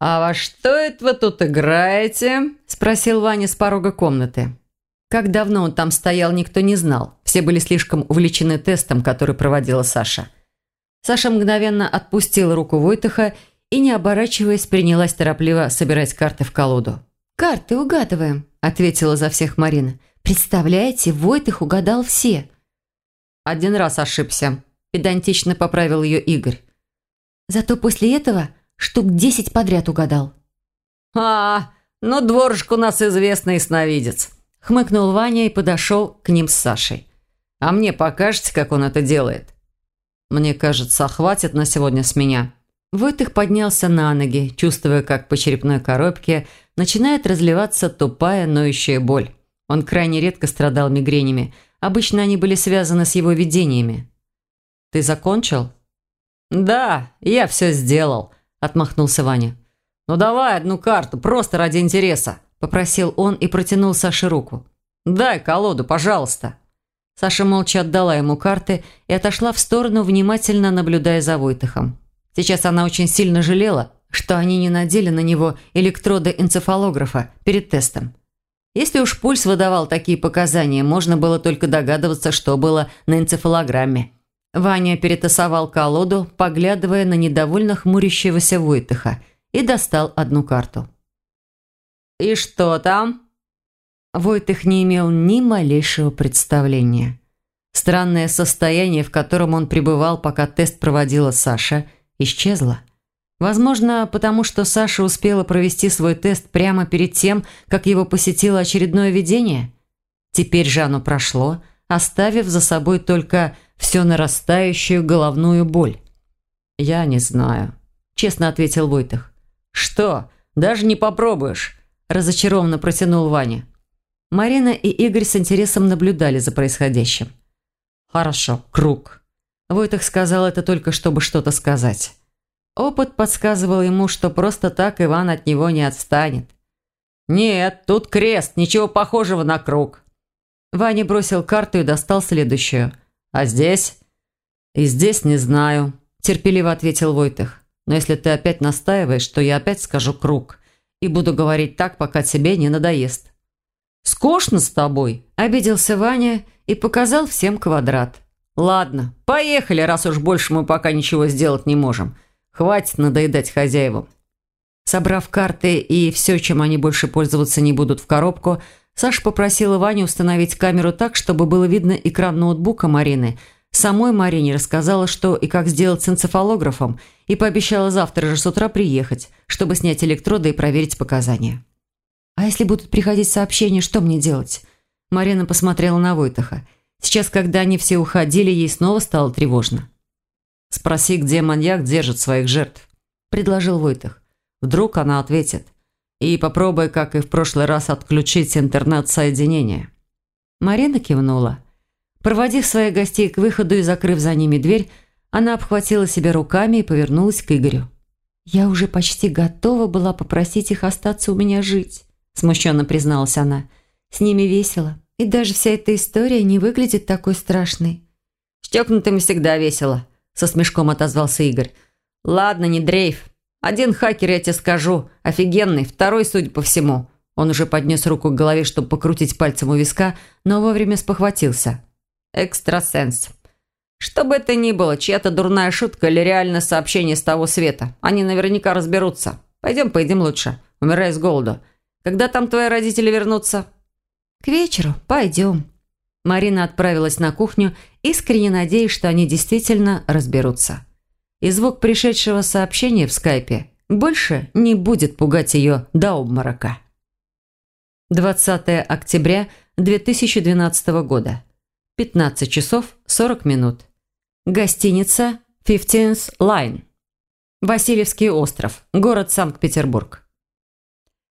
«А во что это вы тут играете?» – спросил Ваня с порога комнаты. Как давно он там стоял, никто не знал. Все были слишком увлечены тестом, который проводила Саша. Саша мгновенно отпустила руку Войтаха и, не оборачиваясь, принялась торопливо собирать карты в колоду. «Карты угадываем», – ответила за всех Марина. «Представляете, Войт их угадал все». «Один раз ошибся», – педантично поправил ее Игорь. «Зато после этого штук десять подряд угадал». «А, ну дворжик у нас известный сновидец», – хмыкнул Ваня и подошел к ним с Сашей. «А мне покажете, как он это делает?» «Мне кажется, хватит на сегодня с меня». Войтых поднялся на ноги, чувствуя, как по черепной коробке начинает разливаться тупая, ноющая боль. Он крайне редко страдал мигренями. Обычно они были связаны с его видениями. «Ты закончил?» «Да, я все сделал», – отмахнулся Ваня. «Ну давай одну карту, просто ради интереса», – попросил он и протянул Саше руку. «Дай колоду, пожалуйста». Саша молча отдала ему карты и отошла в сторону, внимательно наблюдая за Войтыхом. Сейчас она очень сильно жалела, что они не надели на него электроды энцефалографа перед тестом. Если уж пульс выдавал такие показания, можно было только догадываться, что было на энцефалограмме. Ваня перетасовал колоду, поглядывая на недовольно хмурящегося Войтыха, и достал одну карту. «И что там?» Войтых не имел ни малейшего представления. Странное состояние, в котором он пребывал, пока тест проводила Саша – исчезла. Возможно, потому что Саша успела провести свой тест прямо перед тем, как его посетило очередное видение. Теперь же оно прошло, оставив за собой только все нарастающую головную боль. «Я не знаю», – честно ответил Войтах. «Что, даже не попробуешь?» – разочарованно протянул Ваня. Марина и Игорь с интересом наблюдали за происходящим. «Хорошо, круг». Войтах сказал это только, чтобы что-то сказать. Опыт подсказывал ему, что просто так Иван от него не отстанет. «Нет, тут крест, ничего похожего на круг». Ваня бросил карту и достал следующую. «А здесь?» «И здесь не знаю», – терпеливо ответил Войтых. «Но если ты опять настаиваешь, то я опять скажу круг. И буду говорить так, пока тебе не надоест». «Скучно с тобой», – обиделся Ваня и показал всем квадрат. «Ладно, поехали, раз уж больше мы пока ничего сделать не можем. Хватит надоедать хозяевам». Собрав карты и все, чем они больше пользоваться не будут в коробку, Саша попросила Ваню установить камеру так, чтобы было видно экран ноутбука Марины. Самой Марине рассказала, что и как сделать с энцефалографом, и пообещала завтра же с утра приехать, чтобы снять электроды и проверить показания. «А если будут приходить сообщения, что мне делать?» Марина посмотрела на Войтаха. Сейчас, когда они все уходили, ей снова стало тревожно. «Спроси, где маньяк держит своих жертв», – предложил Войтах. Вдруг она ответит. И попробуй, как и в прошлый раз, отключить интернет-соединение. Марина кивнула. Проводив своих гостей к выходу и закрыв за ними дверь, она обхватила себя руками и повернулась к Игорю. «Я уже почти готова была попросить их остаться у меня жить», смущенно призналась она. «С ними весело, и даже вся эта история не выглядит такой страшной». «С тёкнутыми всегда весело», со смешком отозвался Игорь. «Ладно, не дрейф. Один хакер, я тебе скажу, офигенный, второй, судя по всему». Он уже поднес руку к голове, чтобы покрутить пальцем у виска, но вовремя спохватился. «Экстрасенс. Что бы это ни было, чья-то дурная шутка или реальное сообщение с того света, они наверняка разберутся. Пойдем поедим лучше, умирая с голоду. Когда там твои родители вернутся?» «К вечеру. Пойдем». Марина отправилась на кухню, искренне надеясь, что они действительно разберутся и звук пришедшего сообщения в скайпе больше не будет пугать ее до обморока. 20 октября 2012 года. 15 часов 40 минут. Гостиница Fifteenth Line. Васильевский остров, город Санкт-Петербург.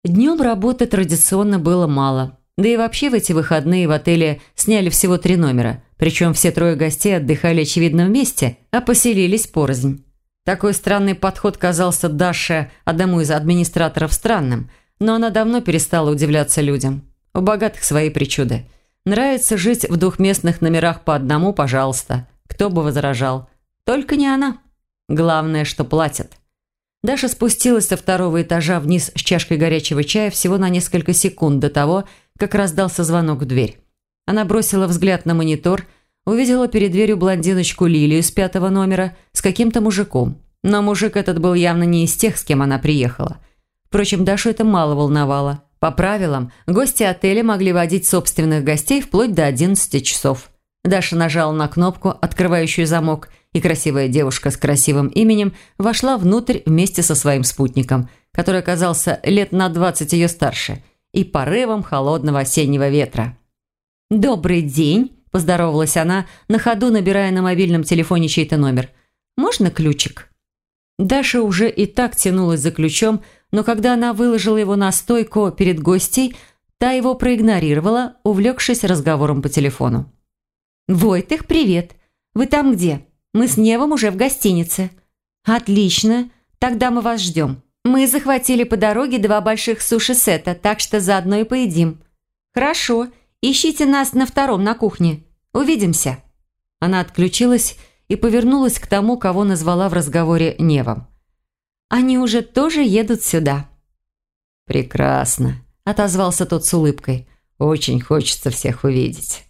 Днем работы традиционно было мало. Да и вообще в эти выходные в отеле сняли всего три номера – причем все трое гостей отдыхали, очевидно, вместе, а поселились порознь. Такой странный подход казался Даше, одному из администраторов, странным, но она давно перестала удивляться людям. У богатых свои причуды. Нравится жить в двухместных номерах по одному, пожалуйста. Кто бы возражал. Только не она. Главное, что платят. Даша спустилась со второго этажа вниз с чашкой горячего чая всего на несколько секунд до того, как раздался звонок в дверь. Она бросила взгляд на монитор, увидела перед дверью блондиночку Лилию с пятого номера с каким-то мужиком. Но мужик этот был явно не из тех, с кем она приехала. Впрочем, Дашу это мало волновало. По правилам, гости отеля могли водить собственных гостей вплоть до 11 часов. Даша нажала на кнопку, открывающую замок, и красивая девушка с красивым именем вошла внутрь вместе со своим спутником, который оказался лет на 20 ее старше, и порывом холодного осеннего ветра. «Добрый день», – поздоровалась она, на ходу набирая на мобильном телефоне чей-то номер. «Можно ключик?» Даша уже и так тянулась за ключом, но когда она выложила его на стойку перед гостей, та его проигнорировала, увлекшись разговором по телефону. «Войтых, привет! Вы там где? Мы с Невом уже в гостинице». «Отлично! Тогда мы вас ждем. Мы захватили по дороге два больших суши-сета, так что заодно и поедим». «Хорошо. Ищите нас на втором на кухне. Увидимся». Она отключилась и повернулась к тому, кого назвала в разговоре Невом. «Они уже тоже едут сюда». «Прекрасно», – отозвался тот с улыбкой. «Очень хочется всех увидеть».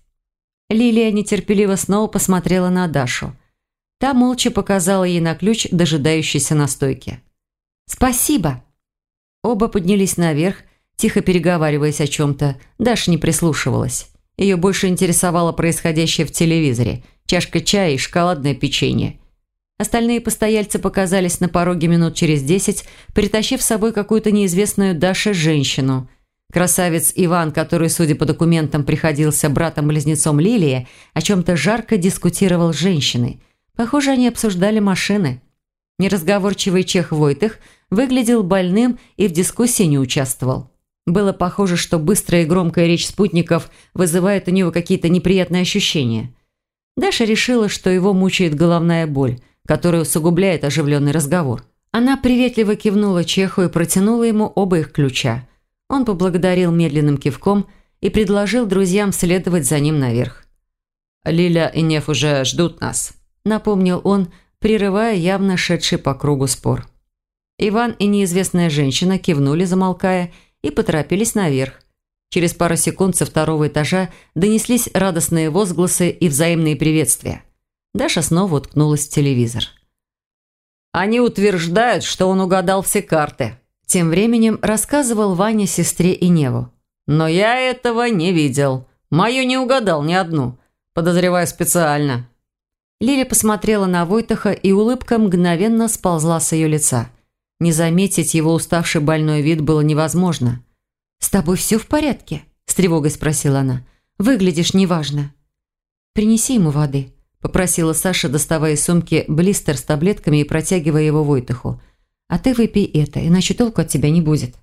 Лилия нетерпеливо снова посмотрела на Дашу. Та молча показала ей на ключ, дожидающийся на стойке. «Спасибо». Оба поднялись наверх тихо переговариваясь о чем-то. Даша не прислушивалась. Ее больше интересовало происходящее в телевизоре. Чашка чая и шоколадное печенье. Остальные постояльцы показались на пороге минут через десять, притащив с собой какую-то неизвестную Даше женщину. Красавец Иван, который, судя по документам, приходился братом-близнецом Лилии, о чем-то жарко дискутировал с женщиной. Похоже, они обсуждали машины. Неразговорчивый чех Войтых выглядел больным и в дискуссии не участвовал. Было похоже, что быстрая и громкая речь спутников вызывает у него какие-то неприятные ощущения. Даша решила, что его мучает головная боль, которая усугубляет оживленный разговор. Она приветливо кивнула Чеху и протянула ему оба их ключа. Он поблагодарил медленным кивком и предложил друзьям следовать за ним наверх. «Лиля и Неф уже ждут нас», – напомнил он, прерывая явно шедший по кругу спор. Иван и неизвестная женщина кивнули, замолкая, и поторопились наверх. Через пару секунд со второго этажа донеслись радостные возгласы и взаимные приветствия. Даша снова уткнулась в телевизор. «Они утверждают, что он угадал все карты», тем временем рассказывал Ваня сестре и Неву. «Но я этого не видел. Мою не угадал ни одну. Подозреваю специально». Лиля посмотрела на Войтаха, и улыбка мгновенно сползла с ее лица. Не заметить его уставший больной вид было невозможно. «С тобой все в порядке?» – с тревогой спросила она. «Выглядишь неважно». «Принеси ему воды», – попросила Саша, доставая из сумки блистер с таблетками и протягивая его Войтаху. «А ты выпей это, иначе толку от тебя не будет».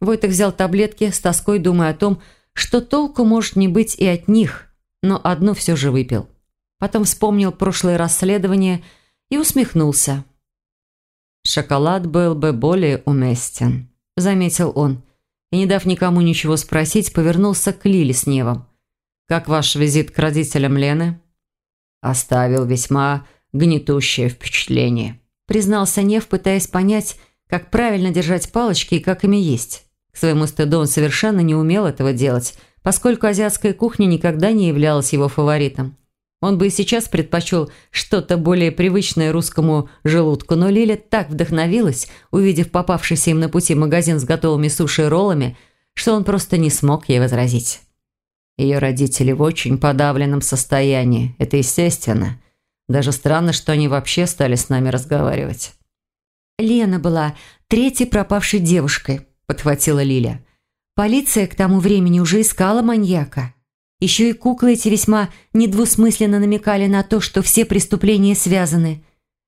Войтах взял таблетки, с тоской думая о том, что толку может не быть и от них, но одну все же выпил. Потом вспомнил прошлое расследование и усмехнулся. «Шоколад был бы более уместен», – заметил он. И, не дав никому ничего спросить, повернулся к Лиле с Невом. «Как ваш визит к родителям Лены?» «Оставил весьма гнетущее впечатление», – признался Нев, пытаясь понять, как правильно держать палочки и как ими есть. К своему стыду он совершенно не умел этого делать, поскольку азиатская кухня никогда не являлась его фаворитом. Он бы и сейчас предпочел что-то более привычное русскому желудку, но Лиля так вдохновилась, увидев попавшийся им на пути магазин с готовыми суши и роллами, что он просто не смог ей возразить. Ее родители в очень подавленном состоянии, это естественно. Даже странно, что они вообще стали с нами разговаривать. «Лена была третьей пропавшей девушкой», – подхватила Лиля. «Полиция к тому времени уже искала маньяка». Еще и куклы эти весьма недвусмысленно намекали на то, что все преступления связаны.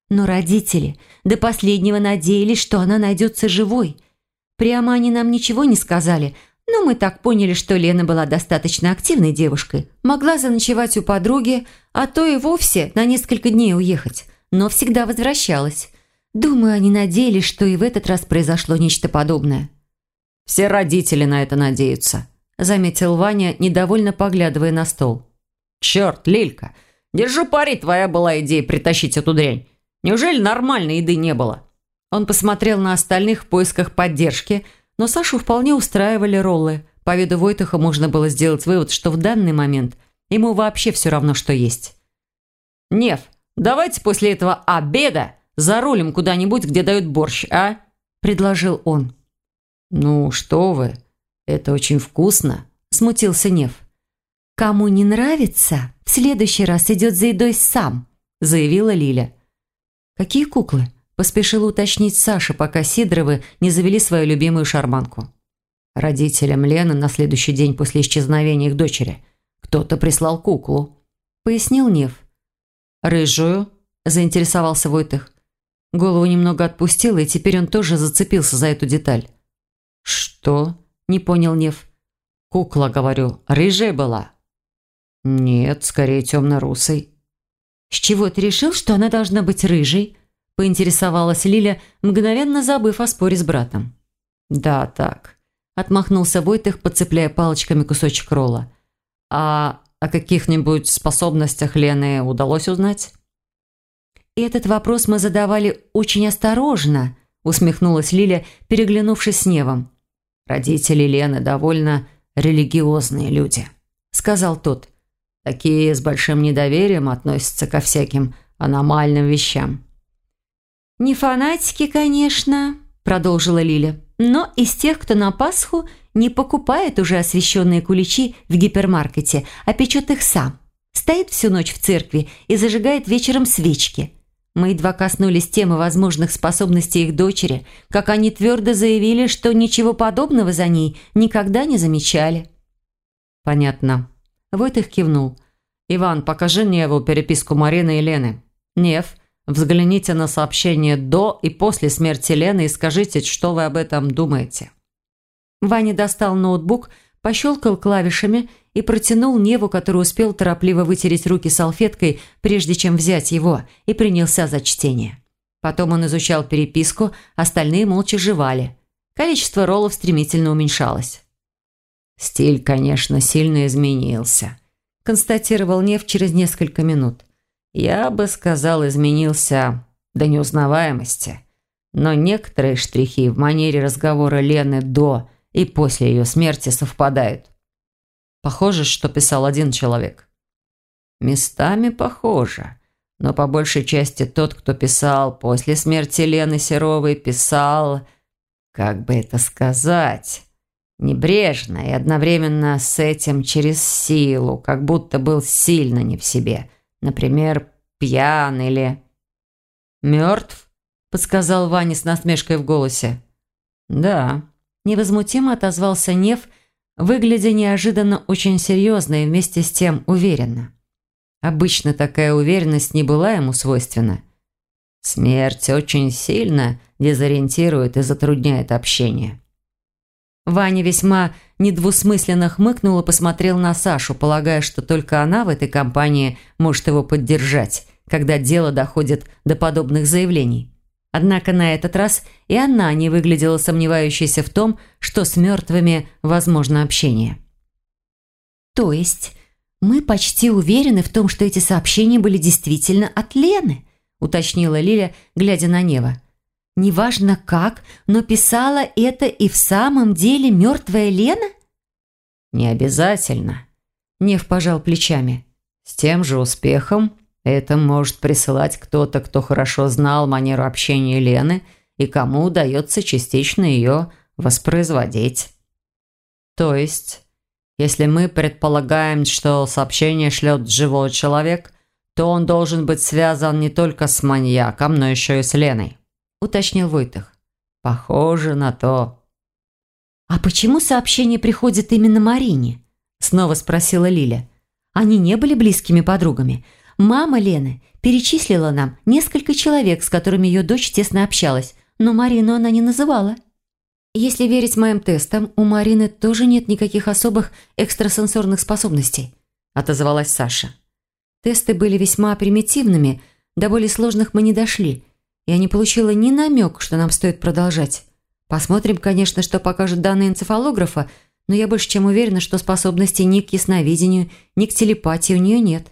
Но родители до последнего надеялись, что она найдется живой. Прямо они нам ничего не сказали, но мы так поняли, что Лена была достаточно активной девушкой. Могла заночевать у подруги, а то и вовсе на несколько дней уехать. Но всегда возвращалась. Думаю, они надеялись, что и в этот раз произошло нечто подобное. «Все родители на это надеются», заметил Ваня, недовольно поглядывая на стол. «Черт, Лилька, держу пари, твоя была идея притащить эту дрянь. Неужели нормальной еды не было?» Он посмотрел на остальных в поисках поддержки, но Сашу вполне устраивали роллы. По виду Войтаха можно было сделать вывод, что в данный момент ему вообще все равно, что есть. «Нев, давайте после этого обеда зарулим куда-нибудь, где дают борщ, а?» – предложил он. «Ну, что вы!» «Это очень вкусно», – смутился Нев. «Кому не нравится, в следующий раз идет за едой сам», – заявила Лиля. «Какие куклы?» – поспешила уточнить Саша, пока Сидоровы не завели свою любимую шарманку. Родителям Лены на следующий день после исчезновения их дочери кто-то прислал куклу, пояснил Нев. «Рыжую?» – заинтересовался Войтых. Голову немного отпустила, и теперь он тоже зацепился за эту деталь. «Что?» Не понял Нев. «Кукла, говорю, рыжая была?» «Нет, скорее темно-русой». «С чего ты решил, что она должна быть рыжей?» поинтересовалась Лиля, мгновенно забыв о споре с братом. «Да, так», – отмахнулся Войтых, подцепляя палочками кусочек ролла. «А о каких-нибудь способностях Лены удалось узнать?» «Этот вопрос мы задавали очень осторожно», – усмехнулась Лиля, переглянувшись с Невом. «Родители Лены довольно религиозные люди», – сказал тот. «Такие с большим недоверием относятся ко всяким аномальным вещам». «Не фанатики, конечно», – продолжила Лиля, «но из тех, кто на Пасху не покупает уже освященные куличи в гипермаркете, а печет их сам. Стоит всю ночь в церкви и зажигает вечером свечки. Мы едва коснулись темы возможных способностей их дочери, как они твердо заявили, что ничего подобного за ней никогда не замечали. «Понятно». Вот их кивнул. «Иван, покажи Неву переписку Марины и Лены. Нев, Взгляните на сообщение до и после смерти Лены и скажите, что вы об этом думаете». Ваня достал ноутбук, пощелкал клавишами и протянул Неву, который успел торопливо вытереть руки салфеткой, прежде чем взять его, и принялся за чтение. Потом он изучал переписку, остальные молча жевали. Количество роллов стремительно уменьшалось. «Стиль, конечно, сильно изменился», – констатировал Нев через несколько минут. «Я бы сказал, изменился до неузнаваемости. Но некоторые штрихи в манере разговора Лены до и после ее смерти совпадают. Похоже, что писал один человек. Местами похоже. Но по большей части тот, кто писал после смерти Лены Серовой, писал, как бы это сказать, небрежно и одновременно с этим через силу, как будто был сильно не в себе. Например, пьян или... «Мертв?» – подсказал Ваня с насмешкой в голосе. «Да», – невозмутимо отозвался Нев, выглядя неожиданно очень серьезно и вместе с тем уверенно. Обычно такая уверенность не была ему свойственна. Смерть очень сильно дезориентирует и затрудняет общение. Ваня весьма недвусмысленно хмыкнул и посмотрел на Сашу, полагая, что только она в этой компании может его поддержать, когда дело доходит до подобных заявлений. Однако на этот раз и она не выглядела сомневающейся в том, что с мертвыми возможно общение. «То есть мы почти уверены в том, что эти сообщения были действительно от Лены», уточнила Лиля, глядя на Нева. «Неважно как, но писала это и в самом деле мертвая Лена?» «Не обязательно», – Нев пожал плечами. «С тем же успехом это может присылать кто-то, кто хорошо знал манеру общения Лены и кому удается частично ее воспроизводить». «То есть если мы предполагаем, что сообщение шлет живой человек, то он должен быть связан не только с маньяком, но еще и с Леной», – уточнил Войтых. «Похоже на то». «А почему сообщение приходит именно Марине?» – снова спросила Лиля. «Они не были близкими подругами. Мама Лены перечислила нам несколько человек, с которыми ее дочь тесно общалась, но Марину она не называла». Если верить моим тестам, у Марины тоже нет никаких особых экстрасенсорных способностей, отозвалась Саша. Тесты были весьма примитивными, до более сложных мы не дошли. Я не получила ни намек, что нам стоит продолжать. Посмотрим, конечно, что покажут данные энцефалографа, но я больше чем уверена, что способностей ни к ясновидению, ни к телепатии у нее нет.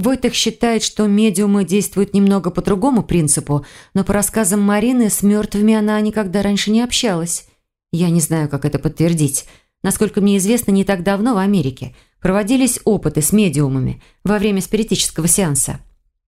Войтых считает, что медиумы действуют немного по другому принципу, но по рассказам Марины с мертвыми она никогда раньше не общалась. Я не знаю, как это подтвердить. Насколько мне известно, не так давно в Америке проводились опыты с медиумами во время спиритического сеанса.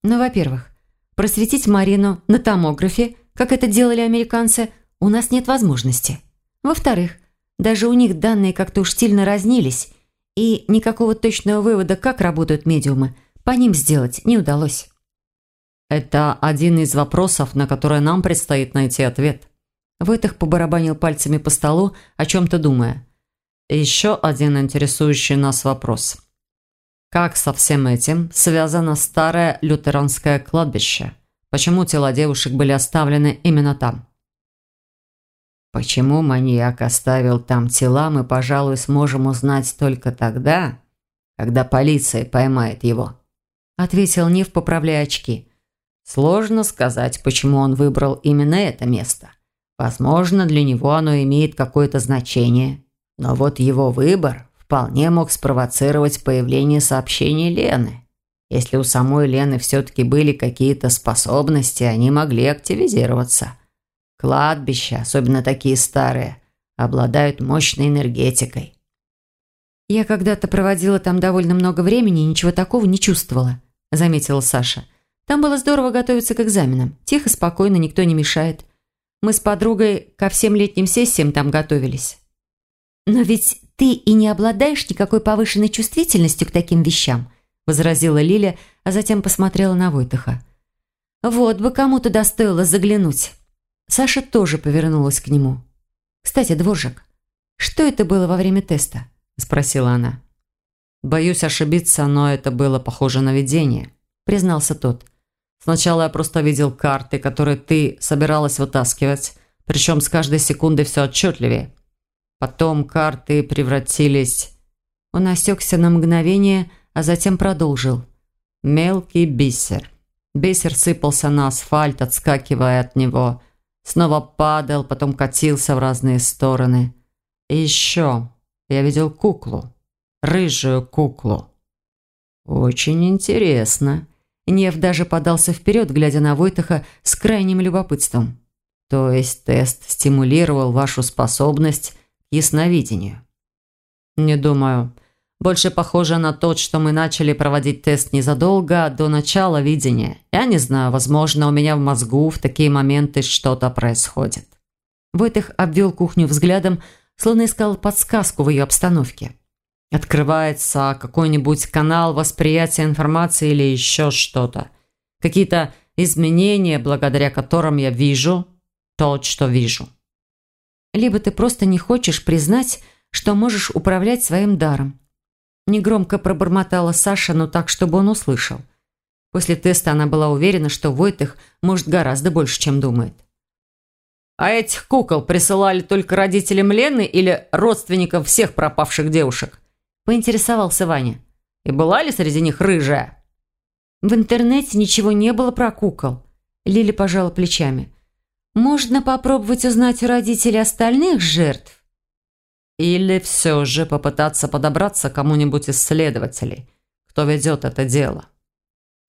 Но, во-первых, просветить Марину на томографе, как это делали американцы, у нас нет возможности. Во-вторых, даже у них данные как-то уж сильно разнились, и никакого точного вывода, как работают медиумы – по ним сделать не удалось. «Это один из вопросов, на который нам предстоит найти ответ». Войтых побарабанил пальцами по столу, о чем-то думая. «Еще один интересующий нас вопрос. Как со всем этим связано старое лютеранское кладбище? Почему тела девушек были оставлены именно там?» Почему маньяк оставил там тела, мы, пожалуй, сможем узнать только тогда, когда полиция поймает его. – ответил Нев, поправляя очки. «Сложно сказать, почему он выбрал именно это место. Возможно, для него оно имеет какое-то значение. Но вот его выбор вполне мог спровоцировать появление сообщений Лены. Если у самой Лены все-таки были какие-то способности, они могли активизироваться. Кладбища, особенно такие старые, обладают мощной энергетикой. «Я когда-то проводила там довольно много времени и ничего такого не чувствовала», – заметила Саша. «Там было здорово готовиться к экзаменам. Тихо, спокойно, никто не мешает. Мы с подругой ко всем летним сессиям там готовились». «Но ведь ты и не обладаешь никакой повышенной чувствительностью к таким вещам», – возразила Лиля, а затем посмотрела на Войтыха. «Вот бы кому туда стоило заглянуть». Саша тоже повернулась к нему. «Кстати, Дворжик, что это было во время теста?» – спросила она. «Боюсь ошибиться, но это было похоже на видение», – признался тот. Сначала я просто видел карты, которые ты собиралась вытаскивать, причем с каждой секундой все отчетливее. Потом карты превратились... Он осекся на мгновение, а затем продолжил. Мелкий бисер. Бисер сыпался на асфальт, отскакивая от него. Снова падал, потом катился в разные стороны. И еще я видел куклу. Рыжую куклу. Очень интересно. Нев даже подался вперед, глядя на Войтаха с крайним любопытством. То есть тест стимулировал вашу способность к ясновидению? Не думаю. Больше похоже на тот, что мы начали проводить тест незадолго до начала видения. Я не знаю, возможно, у меня в мозгу в такие моменты что-то происходит. Войтых обвел кухню взглядом, словно искал подсказку в ее обстановке. Открывается какой-нибудь канал восприятия информации или еще что-то. Какие-то изменения, благодаря которым я вижу то, что вижу. Либо ты просто не хочешь признать, что можешь управлять своим даром. Негромко пробормотала Саша, но так, чтобы он услышал. После теста она была уверена, что Войтых может гораздо больше, чем думает. «А этих кукол присылали только родителям Лены или родственникам всех пропавших девушек?» Поинтересовался Ваня. «И была ли среди них рыжая?» В интернете ничего не было про кукол. Лили пожала плечами. «Можно попробовать узнать у родителей остальных жертв?» Или все же попытаться подобраться к кому-нибудь из следователей, кто ведет это дело.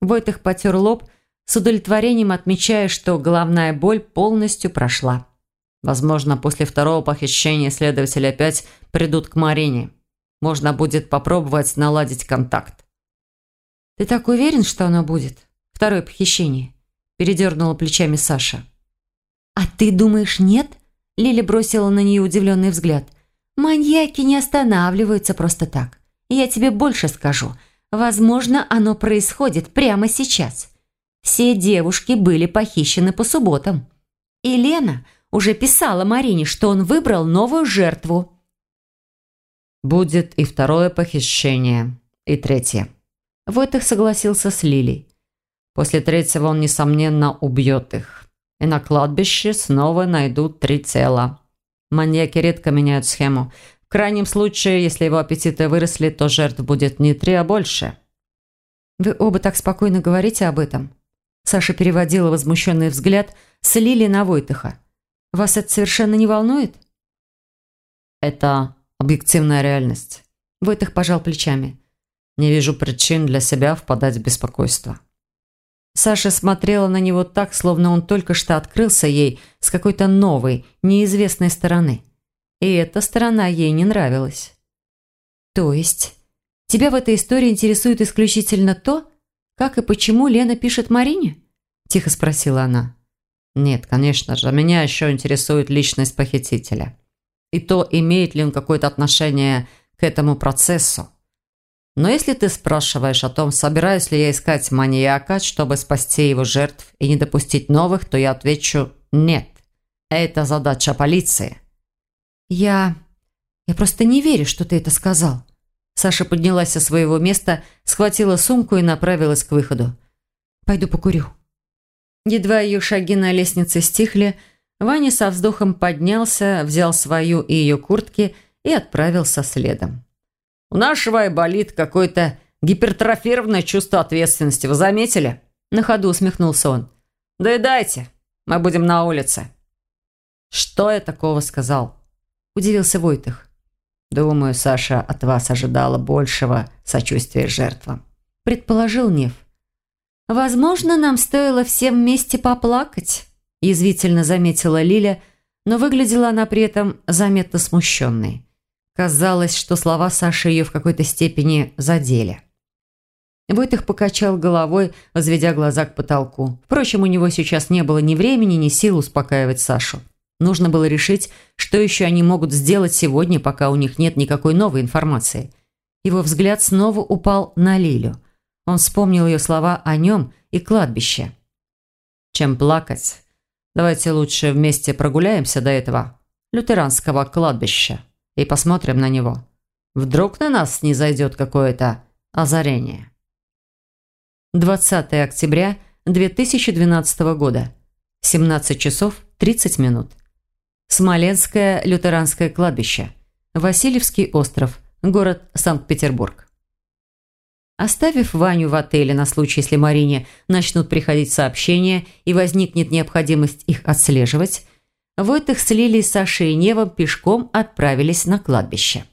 Войтых потер лоб, с удовлетворением отмечая, что головная боль полностью прошла. Возможно, после второго похищения следователи опять придут к Марине. Можно будет попробовать наладить контакт. «Ты так уверен, что оно будет? Второе похищение?» Передернула плечами Саша. «А ты думаешь, нет?» Лиля бросила на нее удивленный взгляд. Маньяки не останавливаются просто так. Я тебе больше скажу. Возможно, оно происходит прямо сейчас. Все девушки были похищены по субботам. И Лена уже писала Марине, что он выбрал новую жертву. «Будет и второе похищение, и третье». Вот их согласился с Лилей. После третьего он, несомненно, убьет их. И на кладбище снова найдут три тела. Маньяки редко меняют схему. В крайнем случае, если его аппетиты выросли, то жертв будет не три, а больше. «Вы оба так спокойно говорите об этом?» Саша переводила возмущенный взгляд с Лили на Войтыха. «Вас это совершенно не волнует?» «Это объективная реальность». Войтых пожал плечами. «Не вижу причин для себя впадать в беспокойство». Саша смотрела на него так, словно он только что открылся ей с какой-то новой, неизвестной стороны. И эта сторона ей не нравилась. «То есть, тебя в этой истории интересует исключительно то, как и почему Лена пишет Марине?» – тихо спросила она. «Нет, конечно же, меня еще интересует личность похитителя. И то, имеет ли он какое-то отношение к этому процессу. Но если ты спрашиваешь о том, собираюсь ли я искать маньяка, чтобы спасти его жертв и не допустить новых, то я отвечу «нет». Это задача полиции. Я... я просто не верю, что ты это сказал. Саша поднялась со своего места, схватила сумку и направилась к выходу. «Пойду покурю». Едва ее шаги на лестнице стихли, Ваня со вздохом поднялся, взял свою и ее куртки и отправился следом. У нашего Айболит какое-то гипертрофированное чувство ответственности. Вы заметили?» На ходу усмехнулся он. «Доедайте, мы будем на улице». «Что я такого сказал?» Удивился Войтых. «Думаю, Саша от вас ожидала большего сочувствия жертвам», предположил Нев. «Возможно, нам стоило всем вместе поплакать», язвительно заметила Лиля, но выглядела она при этом заметно смущенной. Казалось, что слова Саши ее в какой-то степени задели. Войтых покачал головой, возведя глаза к потолку. Впрочем, у него сейчас не было ни времени, ни сил успокаивать Сашу. Нужно было решить, что еще они могут сделать сегодня, пока у них нет никакой новой информации. Его взгляд снова упал на Лилю. Он вспомнил ее слова о нем и кладбище. «Чем плакать? Давайте лучше вместе прогуляемся до этого лютеранского кладбища» и посмотрим на него. Вдруг на нас не зайдет какое-то озарение. 20 октября 2012 года. 17 часов 30 минут. Смоленское лютеранское кладбище. Васильевский остров. Город Санкт-Петербург. Оставив Ваню в отеле на случай, если Марине начнут приходить сообщения и возникнет необходимость их отслеживать, Войтых с Лилией, Сашей и Невом пешком отправились на кладбище.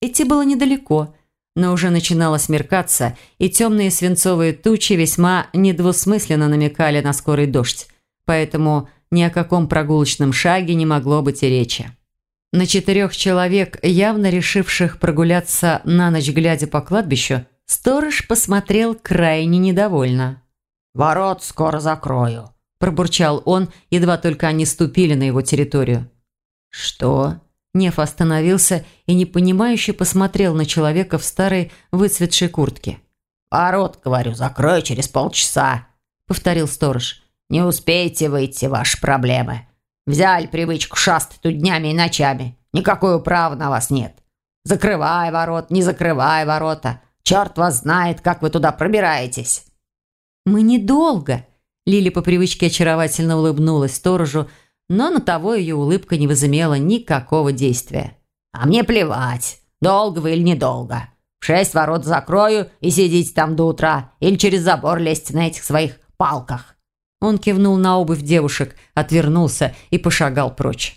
Идти было недалеко, но уже начинало смеркаться, и темные свинцовые тучи весьма недвусмысленно намекали на скорый дождь, поэтому ни о каком прогулочном шаге не могло быть и речи. На четырех человек, явно решивших прогуляться на ночь глядя по кладбищу, сторож посмотрел крайне недовольно. «Ворот скоро закрою», пробурчал он, едва только они ступили на его территорию. «Что?» Неф остановился и непонимающе посмотрел на человека в старой выцветшей куртке. «Ворот, говорю, закрой через полчаса», — повторил сторож. «Не успеете выйти, ваши проблемы. Взяли привычку шастать тут днями и ночами. Никакого права на вас нет. Закрывай ворот, не закрывай ворота. Черт вас знает, как вы туда пробираетесь». «Мы недолго», Лили по привычке очаровательно улыбнулась сторожу, но на того ее улыбка не возымела никакого действия. «А мне плевать, долго вы или недолго. В шесть ворот закрою и сидите там до утра, или через забор лезьте на этих своих палках». Он кивнул на обувь девушек, отвернулся и пошагал прочь.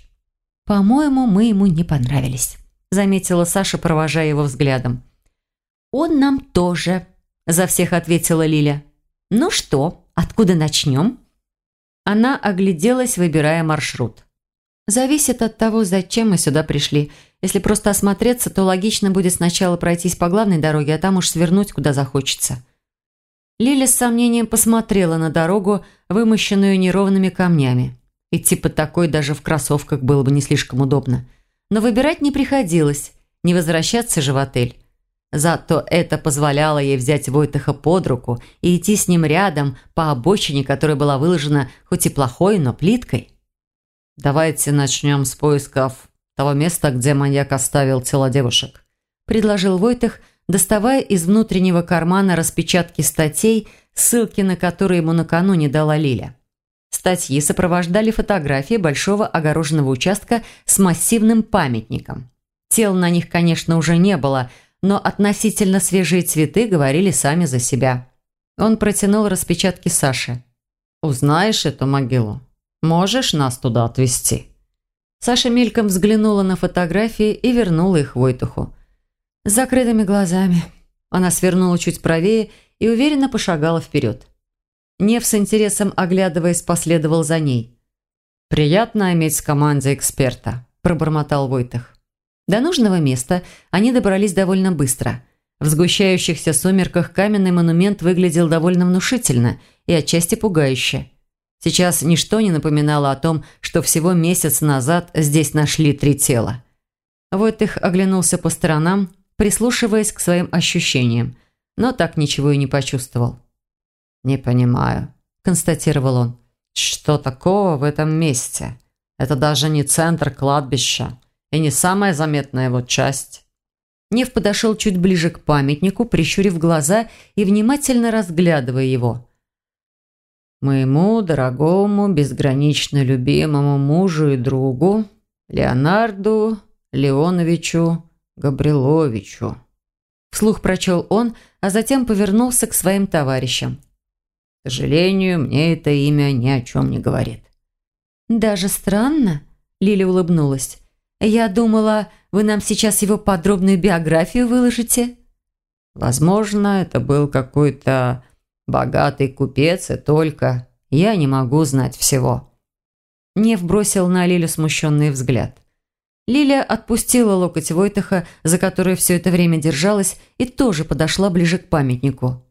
«По-моему, мы ему не понравились», – заметила Саша, провожая его взглядом. «Он нам тоже», – за всех ответила Лиля. «Ну что, Откуда начнем?» Она огляделась, выбирая маршрут. «Зависит от того, зачем мы сюда пришли. Если просто осмотреться, то логично будет сначала пройтись по главной дороге, а там уж свернуть, куда захочется». Лиля с сомнением посмотрела на дорогу, вымощенную неровными камнями. Идти по такой даже в кроссовках было бы не слишком удобно. Но выбирать не приходилось, не возвращаться же в отель. Зато это позволяло ей взять Войтаха под руку и идти с ним рядом по обочине, которая была выложена хоть и плохой, но плиткой. «Давайте начнем с поисков того места, где маньяк оставил тела девушек», предложил Войтах, доставая из внутреннего кармана распечатки статей, ссылки на которые ему накануне дала Лиля. Статьи сопровождали фотографии большого огороженного участка с массивным памятником. Тел на них, конечно, уже не было – но относительно свежие цветы говорили сами за себя. Он протянул распечатки Саше. «Узнаешь эту могилу? Можешь нас туда отвезти?» Саша мельком взглянула на фотографии и вернула их Войтуху. С закрытыми глазами. Она свернула чуть правее и уверенно пошагала вперед. Нев с интересом, оглядываясь, последовал за ней. «Приятно иметь в команде эксперта», – пробормотал Войтах. До нужного места они добрались довольно быстро. В сгущающихся сумерках каменный монумент выглядел довольно внушительно и отчасти пугающе. Сейчас ничто не напоминало о том, что всего месяц назад здесь нашли три тела. Войтых оглянулся по сторонам, прислушиваясь к своим ощущениям, но так ничего и не почувствовал. «Не понимаю», – констатировал он. «Что такого в этом месте? Это даже не центр кладбища и не самая заметная его часть. Нев подошел чуть ближе к памятнику, прищурив глаза и внимательно разглядывая его. «Моему дорогому, безгранично любимому мужу и другу Леонарду Леоновичу Габриловичу». Вслух прочел он, а затем повернулся к своим товарищам. «К сожалению, мне это имя ни о чем не говорит». «Даже странно?» – Лиля улыбнулась. «Я думала, вы нам сейчас его подробную биографию выложите». «Возможно, это был какой-то богатый купец, и только я не могу знать всего». Нев бросил на Лилю смущенный взгляд. Лиля отпустила локоть Войтаха, за который все это время держалась, и тоже подошла ближе к памятнику.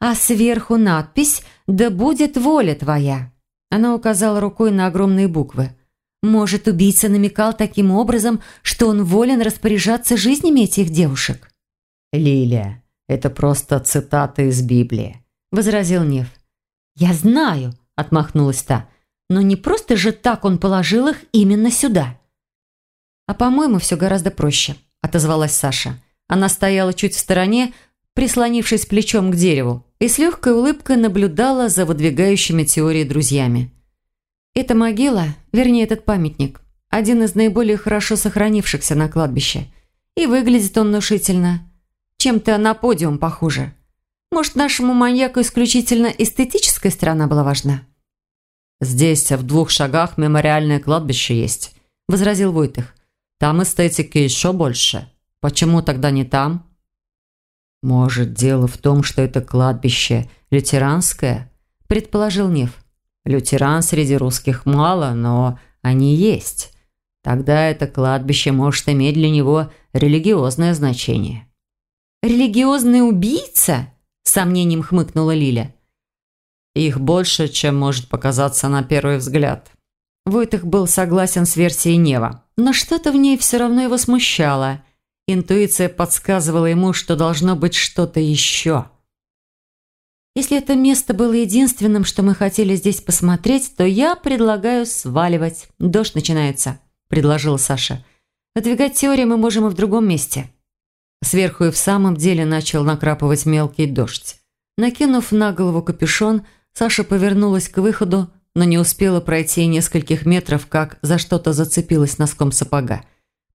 «А сверху надпись «Да будет воля твоя». Она указала рукой на огромные буквы – может, убийца намекал таким образом, что он волен распоряжаться жизнями этих девушек? «Лилия, это просто цитата из Библии», – возразил Нев. «Я знаю», – отмахнулась та, – «но не просто же так он положил их именно сюда». «А по-моему, все гораздо проще», – отозвалась Саша. Она стояла чуть в стороне, прислонившись плечом к дереву, и с легкой улыбкой наблюдала за выдвигающими теории друзьями. Эта могила, вернее этот памятник, один из наиболее хорошо сохранившихся на кладбище. И выглядит он внушительно. Чем-то на подиум похуже. Может, нашему маньяку исключительно эстетическая сторона была важна? «Здесь, в двух шагах, мемориальное кладбище есть», – возразил Войтых. «Там эстетики еще больше. Почему тогда не там?» «Может, дело в том, что это кладбище лютеранское?» – предположил Нев. «Лютеран среди русских мало, но они есть. Тогда это кладбище может иметь для него религиозное значение». «Религиозный убийца?» – сомнением хмыкнула Лиля. «Их больше, чем может показаться на первый взгляд». Войтых был согласен с версией Нева, но что-то в ней все равно его смущало. Интуиция подсказывала ему, что должно быть что-то еще. «Если это место было единственным, что мы хотели здесь посмотреть, то я предлагаю сваливать. Дождь начинается», – предложила Саша. «Выдвигать теории мы можем и в другом месте». Сверху и в самом деле начал накрапывать мелкий дождь. Накинув на голову капюшон, Саша повернулась к выходу, но не успела пройти нескольких метров, как за что-то зацепилась носком сапога.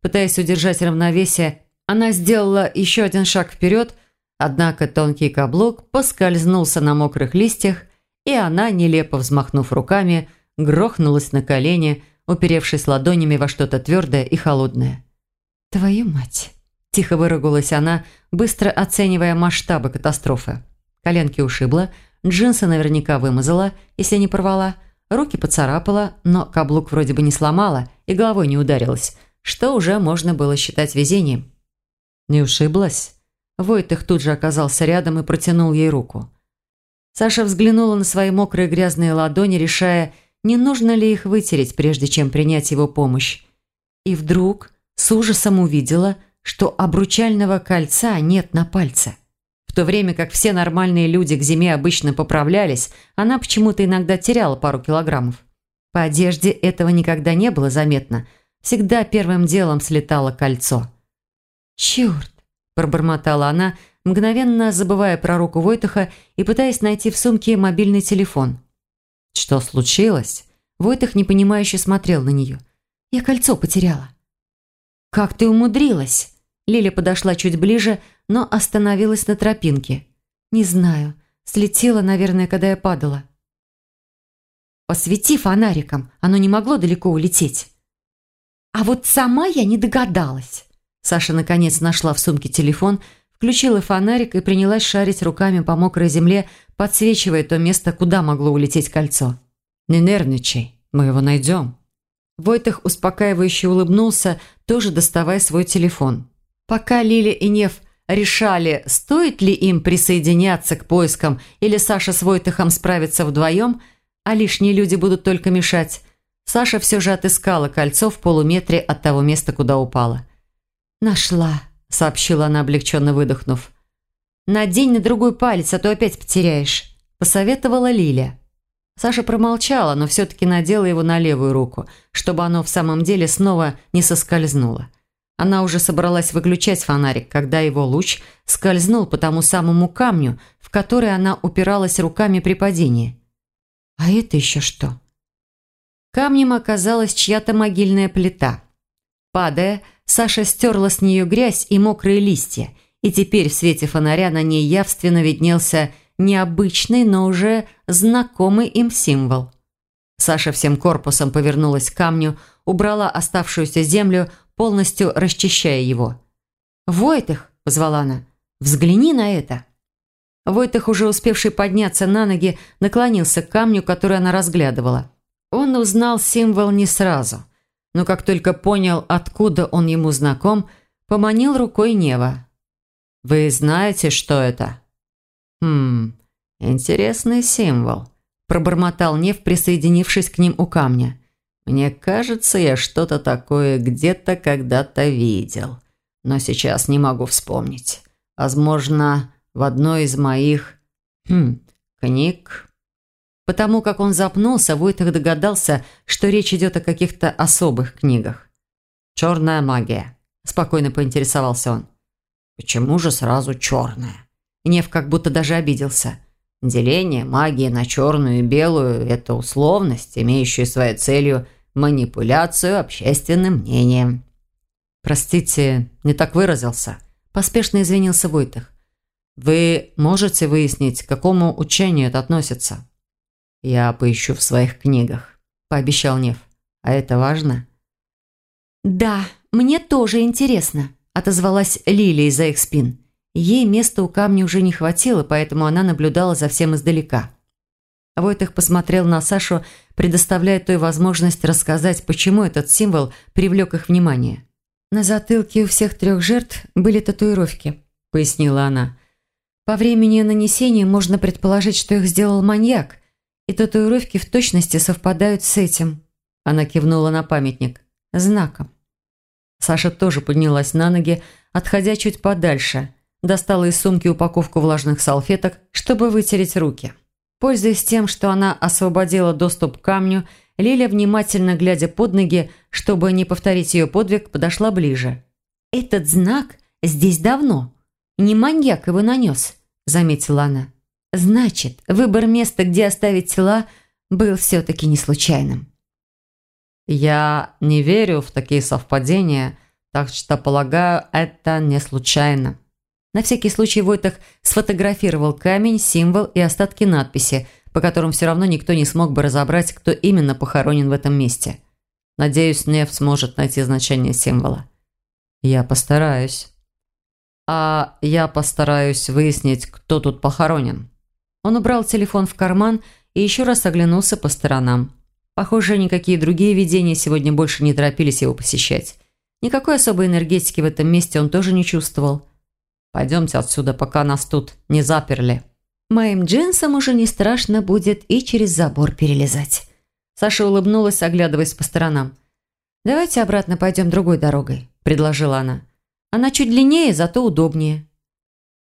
Пытаясь удержать равновесие, она сделала еще один шаг вперед, однако тонкий каблук поскользнулся на мокрых листьях, и она, нелепо взмахнув руками, грохнулась на колени, уперевшись ладонями во что-то твердое и холодное. «Твою мать!» Тихо выругалась она, быстро оценивая масштабы катастрофы. Коленки ушибла, джинсы наверняка вымазала, если не порвала, руки поцарапала, но каблук вроде бы не сломала и головой не ударилась, что уже можно было считать везением. Не ушиблась? Войтых тут же оказался рядом и протянул ей руку. Саша взглянула на свои мокрые грязные ладони, решая, не нужно ли их вытереть, прежде чем принять его помощь. И вдруг с ужасом увидела, что обручального кольца нет на пальце. То время как все нормальные люди к зиме обычно поправлялись, она почему-то иногда теряла пару килограммов. По одежде этого никогда не было заметно. Всегда первым делом слетало кольцо. «Черт!» – пробормотала она, мгновенно забывая про руку Войтаха и пытаясь найти в сумке мобильный телефон. «Что случилось?» Войтах непонимающе смотрел на нее. «Я кольцо потеряла». «Как ты умудрилась?» Лиля подошла чуть ближе, но остановилась на тропинке. «Не знаю. Слетела, наверное, когда я падала». «Посвети фонариком. Оно не могло далеко улететь». «А вот сама я не догадалась». Саша наконец нашла в сумке телефон, включила фонарик и принялась шарить руками по мокрой земле, подсвечивая то место, куда могло улететь кольцо. «Не нервничай, мы его найдем». Войтах успокаивающе улыбнулся, тоже доставая свой телефон. Пока Лили и Нев решали, стоит ли им присоединяться к поискам или Саша с Войтыхом справятся вдвоем, а лишние люди будут только мешать, Саша все же отыскала кольцо в полуметре от того места, куда упала. «Нашла», — сообщила она, облегченно выдохнув. «Надень на другой палец, а то опять потеряешь», — посоветовала Лиля. Саша промолчала, но все-таки надела его на левую руку, чтобы оно в самом деле снова не соскользнуло. Она уже собралась выключать фонарик, когда его луч скользнул по тому самому камню, в который она упиралась руками при падении. «А это еще что?» Камнем оказалась чья-то могильная плита. Падая, Саша стерла с нее грязь и мокрые листья, и теперь в свете фонаря на ней явственно виднелся необычный, но уже знакомый им символ. Саша всем корпусом повернулась к камню, убрала оставшуюся землю, полностью расчищая его. «Войтых!» – позвала она. «Взгляни на это!» Войтых, уже успевший подняться на ноги, наклонился к камню, который она разглядывала. Он узнал символ не сразу, но как только понял, откуда он ему знаком, поманил рукой Нева. «Вы знаете, что это?» «Хм, интересный символ», – пробормотал Нев, присоединившись к ним у камня. Мне кажется, я что-то такое где-то когда-то видел, но сейчас не могу вспомнить. Возможно, в одной из моих... Хм, книг. Потому как он запнулся, Войтах догадался, что речь идет о каких-то особых книгах. «Черная магия», – спокойно поинтересовался он. «Почему же сразу черная?» Нев как будто даже обиделся. Деление магии на черную и белую – это условность, имеющая своей целью манипуляцию общественным мнением. «Простите, не так выразился», – поспешно извинился Войтых. «Вы можете выяснить, к какому учению это относится?» «Я поищу в своих книгах», – пообещал Нев. «А это важно?» «Да, мне тоже интересно», – отозвалась Лилия из-за их спин. Ей места у камня уже не хватило, поэтому она наблюдала за всем издалека. Войтых посмотрел на Сашу, предоставляя той возможность рассказать, почему этот символ привлек их внимание. «На затылке у всех трех жертв были татуировки», – пояснила она. «По времени нанесения можно предположить, что их сделал маньяк, и татуировки в точности совпадают с этим». Она кивнула на памятник. «Знаком». Саша тоже поднялась на ноги, отходя чуть подальше. Достала из сумки упаковку влажных салфеток, чтобы вытереть руки. Пользуясь тем, что она освободила доступ к камню, Лиля, внимательно глядя под ноги, чтобы не повторить ее подвиг, подошла ближе. «Этот знак здесь давно. Не маньяк его нанес», – заметила она. «Значит, выбор места, где оставить тела, был все-таки не случайным». «Я не верю в такие совпадения, так что, полагаю, это не случайно». На всякий случай Войтах сфотографировал камень, символ и остатки надписи, по которым все равно никто не смог бы разобрать, кто именно похоронен в этом месте. Надеюсь, Нев сможет найти значение символа. Я постараюсь. А я постараюсь выяснить, кто тут похоронен. Он убрал телефон в карман и еще раз оглянулся по сторонам. Похоже, никакие другие видения сегодня больше не торопились его посещать. Никакой особой энергетики в этом месте он тоже не чувствовал. Пойдемте отсюда, пока нас тут не заперли». «Моим джинсам уже не страшно будет и через забор перелезать». Саша улыбнулась, оглядываясь по сторонам. «Давайте обратно пойдем другой дорогой», – предложила она. «Она чуть длиннее, зато удобнее».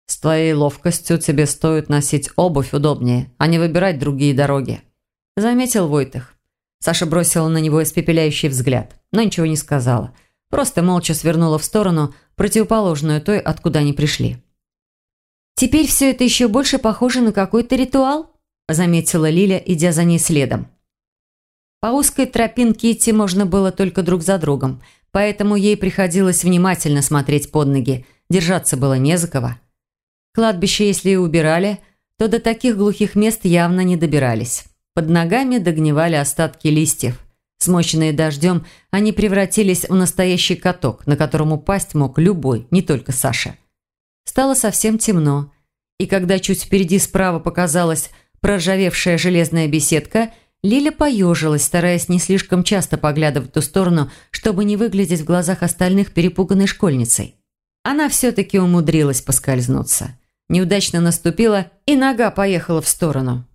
«С твоей ловкостью тебе стоит носить обувь удобнее, а не выбирать другие дороги», – заметил Войтых. Саша бросила на него испепеляющий взгляд, но ничего не сказала. Просто молча свернула в сторону, противоположную той, откуда они пришли. «Теперь все это еще больше похоже на какой-то ритуал», заметила Лиля, идя за ней следом. По узкой тропинке идти можно было только друг за другом, поэтому ей приходилось внимательно смотреть под ноги, держаться было не за кого. Кладбище, если и убирали, то до таких глухих мест явно не добирались. Под ногами догнивали остатки листьев. Смоченные дождем, они превратились в настоящий каток, на котором упасть мог любой, не только Саша. Стало совсем темно, и когда чуть впереди справа показалась проржавевшая железная беседка, Лиля поежилась, стараясь не слишком часто поглядывать в ту сторону, чтобы не выглядеть в глазах остальных перепуганной школьницей. Она все-таки умудрилась поскользнуться. Неудачно наступила, и нога поехала в сторону.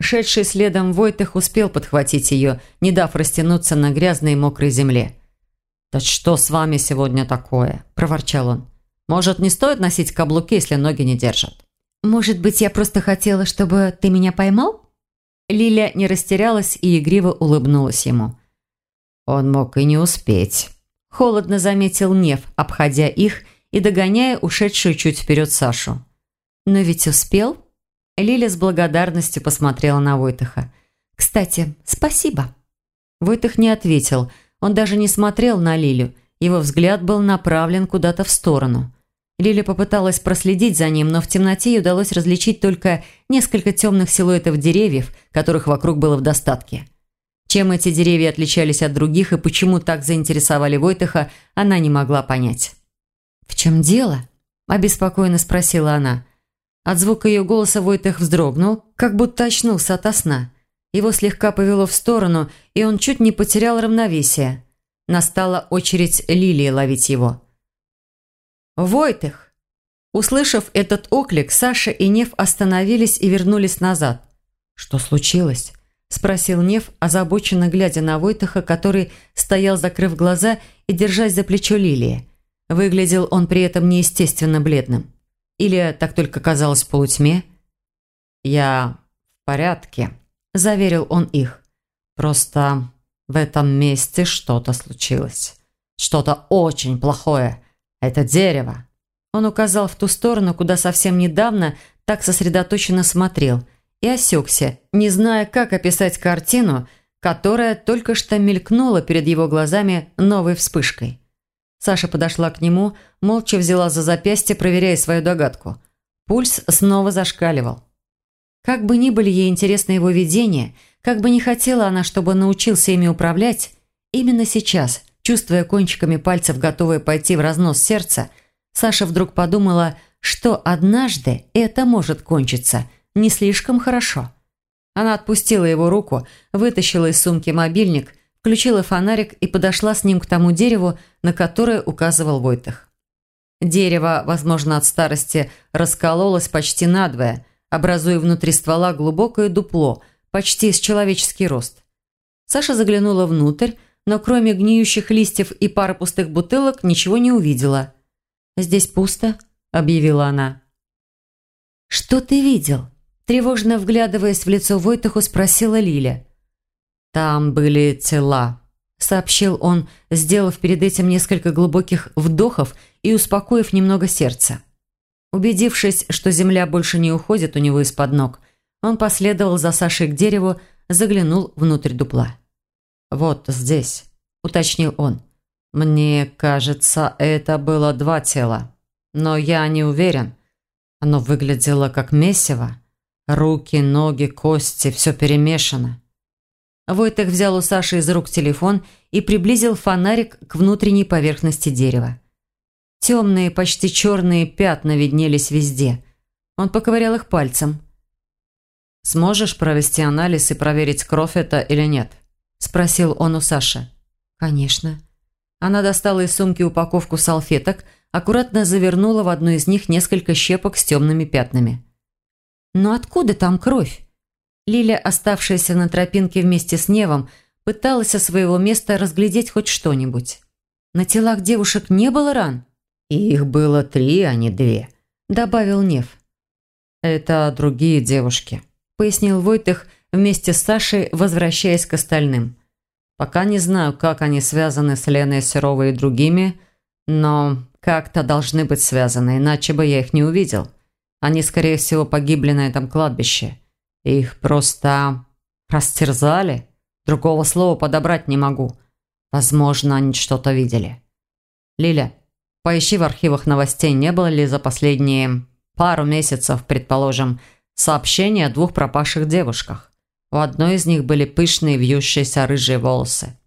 Шедший следом Войтых успел подхватить ее, не дав растянуться на грязной и мокрой земле. «Да что с вами сегодня такое?» – проворчал он. «Может, не стоит носить каблуки, если ноги не держат?» «Может быть, я просто хотела, чтобы ты меня поймал?» Лиля не растерялась и игриво улыбнулась ему. «Он мог и не успеть», – холодно заметил Нев, обходя их и догоняя ушедшую чуть вперед Сашу. «Но ведь успел?» Лиля с благодарностью посмотрела на Войтаха. «Кстати, спасибо». Войтах не ответил. Он даже не смотрел на Лилю. Его взгляд был направлен куда-то в сторону. Лиля попыталась проследить за ним, но в темноте ей удалось различить только несколько темных силуэтов деревьев, которых вокруг было в достатке. Чем эти деревья отличались от других и почему так заинтересовали Войтаха, она не могла понять. «В чем дело?» – обеспокоенно спросила она. От звука ее голоса Войтех вздрогнул, как будто очнулся ото сна. Его слегка повело в сторону, и он чуть не потерял равновесие. Настала очередь Лилии ловить его. «Войтех!» Услышав этот оклик, Саша и Нев остановились и вернулись назад. «Что случилось?» – спросил Нев, озабоченно глядя на Войтеха, который стоял, закрыв глаза и держась за плечо Лилии. Выглядел он при этом неестественно бледным. Или так только казалось в полутьме? «Я в порядке», – заверил он их. «Просто в этом месте что-то случилось. Что-то очень плохое. Это дерево». Он указал в ту сторону, куда совсем недавно так сосредоточенно смотрел и осекся, не зная, как описать картину, которая только что мелькнула перед его глазами новой вспышкой. Саша подошла к нему, молча взяла за запястье, проверяя свою догадку. Пульс снова зашкаливал. Как бы ни были ей интересны его видения, как бы не хотела она, чтобы он научился ими управлять, именно сейчас, чувствуя кончиками пальцев, готовые пойти в разнос сердца, Саша вдруг подумала, что однажды это может кончиться не слишком хорошо. Она отпустила его руку, вытащила из сумки мобильник, включила фонарик и подошла с ним к тому дереву, на которое указывал Войтах. Дерево, возможно, от старости раскололось почти надвое, образуя внутри ствола глубокое дупло, почти с человеческий рост. Саша заглянула внутрь, но кроме гниющих листьев и пары пустых бутылок ничего не увидела. «Здесь пусто», – объявила она. «Что ты видел?» Тревожно вглядываясь в лицо Войтаху, спросила Лиля. «Там были тела», – сообщил он, сделав перед этим несколько глубоких вдохов и успокоив немного сердце. Убедившись, что земля больше не уходит у него из-под ног, он последовал за Сашей к дереву, заглянул внутрь дупла. «Вот здесь», – уточнил он. «Мне кажется, это было два тела, но я не уверен. Оно выглядело как месиво. Руки, ноги, кости – все перемешано». Войтых взял у Саши из рук телефон и приблизил фонарик к внутренней поверхности дерева. Темные, почти черные пятна виднелись везде. Он поковырял их пальцем. «Сможешь провести анализ и проверить, кровь это или нет?» – спросил он у Саши. «Конечно». Она достала из сумки упаковку салфеток, аккуратно завернула в одну из них несколько щепок с темными пятнами. «Но откуда там кровь?» Лиля, оставшаяся на тропинке вместе с Невом, пыталась со своего места разглядеть хоть что-нибудь. На телах девушек не было ран? «Их было три, а не две», – добавил Нев. «Это другие девушки», – пояснил Войтых вместе с Сашей, возвращаясь к остальным. «Пока не знаю, как они связаны с Леной Серовой и другими, но как-то должны быть связаны, иначе бы я их не увидел. Они, скорее всего, погибли на этом кладбище. Их просто растерзали. Другого слова подобрать не могу. Возможно, они что-то видели. Лиля, Поищи в архивах новостей, не было ли за последние пару месяцев, предположим, сообщения о двух пропавших девушках. У одной из них были пышные вьющиеся рыжие волосы.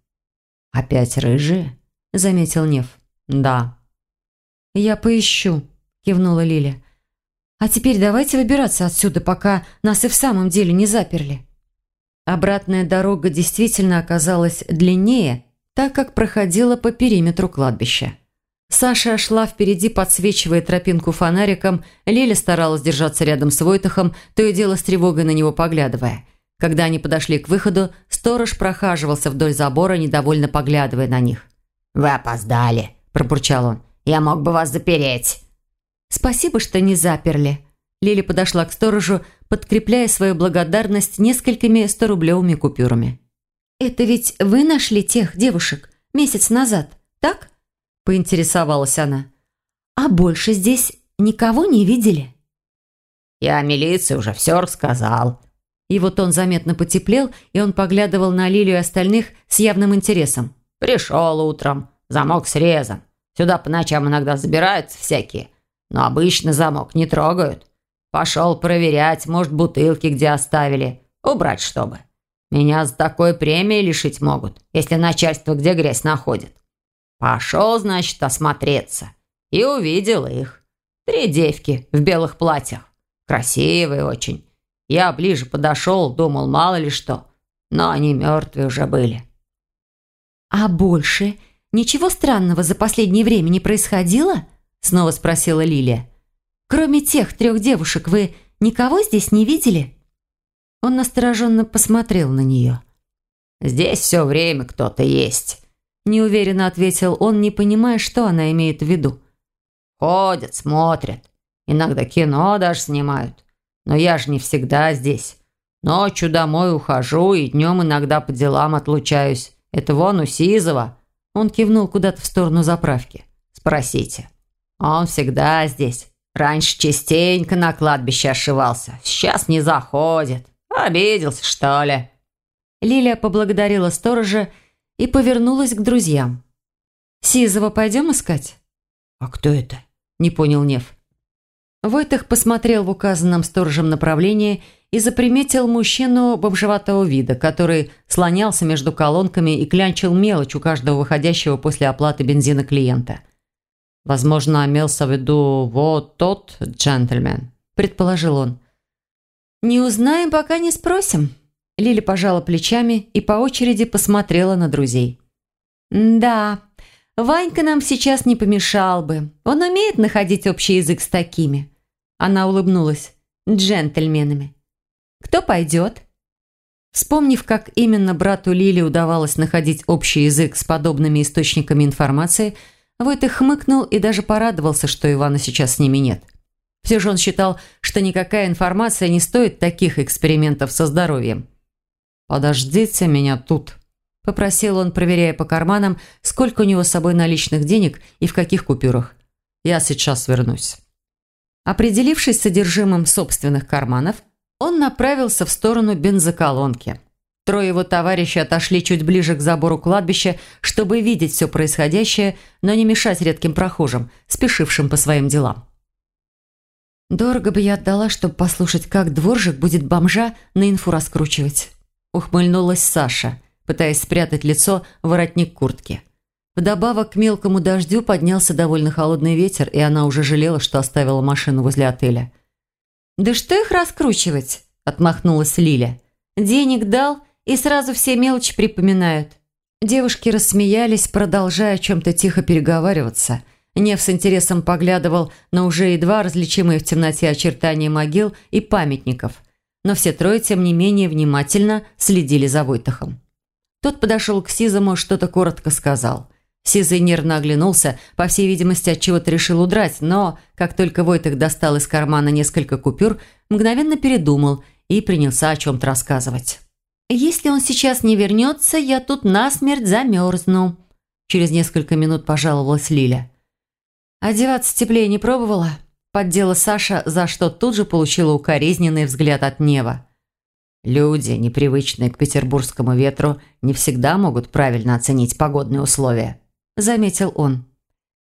«Опять рыжие?» – заметил Нев. «Да». «Я поищу», – кивнула Лиля. «А теперь давайте выбираться отсюда, пока нас и в самом деле не заперли». Обратная дорога действительно оказалась длиннее, так как проходила по периметру кладбища. Саша шла впереди, подсвечивая тропинку фонариком. Лиля старалась держаться рядом с Войтахом, то и дело с тревогой на него поглядывая. Когда они подошли к выходу, сторож прохаживался вдоль забора, недовольно поглядывая на них. «Вы опоздали», – пробурчал он. «Я мог бы вас запереть». «Спасибо, что не заперли». Лиля подошла к сторожу, подкрепляя свою благодарность несколькими сторублевыми купюрами. «Это ведь вы нашли тех девушек месяц назад, так?» – поинтересовалась она. «А больше здесь никого не видели?» «Я милиции уже все рассказал». И вот он заметно потеплел, и он поглядывал на Лилию и остальных с явным интересом. «Пришел утром, замок срезан. Сюда по ночам иногда забираются всякие, но обычно замок не трогают. Пошел проверять, может, бутылки где оставили. Убрать, чтобы. Меня за такой премии лишить могут, если начальство где грязь находит. Пошел, значит, осмотреться. И увидел их. Три девки в белых платьях. Красивые очень. Я ближе подошел, думал, мало ли что. Но они мертвые уже были. «А больше ничего странного за последнее время не происходило?» Снова спросила Лилия. «Кроме тех трех девушек, вы никого здесь не видели?» Он настороженно посмотрел на нее. «Здесь все время кто-то есть. Неуверенно ответил он, не понимая, что она имеет в виду. «Ходят, смотрят. Иногда кино даже снимают. Но я же не всегда здесь. Ночью домой ухожу и днем иногда по делам отлучаюсь. Это вон у Сизова». Он кивнул куда-то в сторону заправки. «Спросите. Он всегда здесь. Раньше частенько на кладбище ошивался. Сейчас не заходит. Обиделся, что ли?» Лилия поблагодарила сторожа и повернулась к друзьям. «Сизова пойдем искать?» «А кто это?» – не понял Нев. Войтых посмотрел в указанном сторожем направлении и заприметил мужчину бомжеватого вида, который слонялся между колонками и клянчил мелочь у каждого выходящего после оплаты бензина клиента. «Возможно, имелся в виду вот тот джентльмен», – предположил он. «Не узнаем, пока не спросим». Лили пожала плечами и по очереди посмотрела на друзей. «Да, Ванька нам сейчас не помешал бы. Он умеет находить общий язык с такими». Она улыбнулась. «Джентльменами». «Кто пойдет?» Вспомнив, как именно брату Лили удавалось находить общий язык с подобными источниками информации, Войтых хмыкнул и даже порадовался, что Ивана сейчас с ними нет. Все же он считал, что никакая информация не стоит таких экспериментов со здоровьем. «Подождите меня тут», – попросил он, проверяя по карманам, сколько у него с собой наличных денег и в каких купюрах. «Я сейчас вернусь». Определившись с содержимым собственных карманов, он направился в сторону бензоколонки. Трое его товарищей отошли чуть ближе к забору кладбища, чтобы видеть все происходящее, но не мешать редким прохожим, спешившим по своим делам. «Дорого бы я отдала, чтобы послушать, как дворжик будет бомжа на инфу раскручивать», ухмыльнулась Саша, пытаясь спрятать лицо в воротник куртки. Вдобавок к мелкому дождю поднялся довольно холодный ветер, и она уже жалела, что оставила машину возле отеля. «Да что их раскручивать?» – отмахнулась Лиля. «Денег дал, и сразу все мелочи припоминают». Девушки рассмеялись, продолжая о чем-то тихо переговариваться – Нев с интересом поглядывал на уже едва различимые в темноте очертания могил и памятников. Но все трое, тем не менее, внимательно следили за Войтахом. Тот подошел к Сизому, что-то коротко сказал. Сизый нервно оглянулся, по всей видимости, от чего-то решил удрать, но, как только Войтах достал из кармана несколько купюр, мгновенно передумал и принялся о чем-то рассказывать. «Если он сейчас не вернется, я тут насмерть замерзну», через несколько минут пожаловалась Лиля. «Одеваться теплее не пробовала?» Поддела Саша, за что тут же получила укоризненный взгляд от Нева. «Люди, непривычные к петербургскому ветру, не всегда могут правильно оценить погодные условия», – заметил он.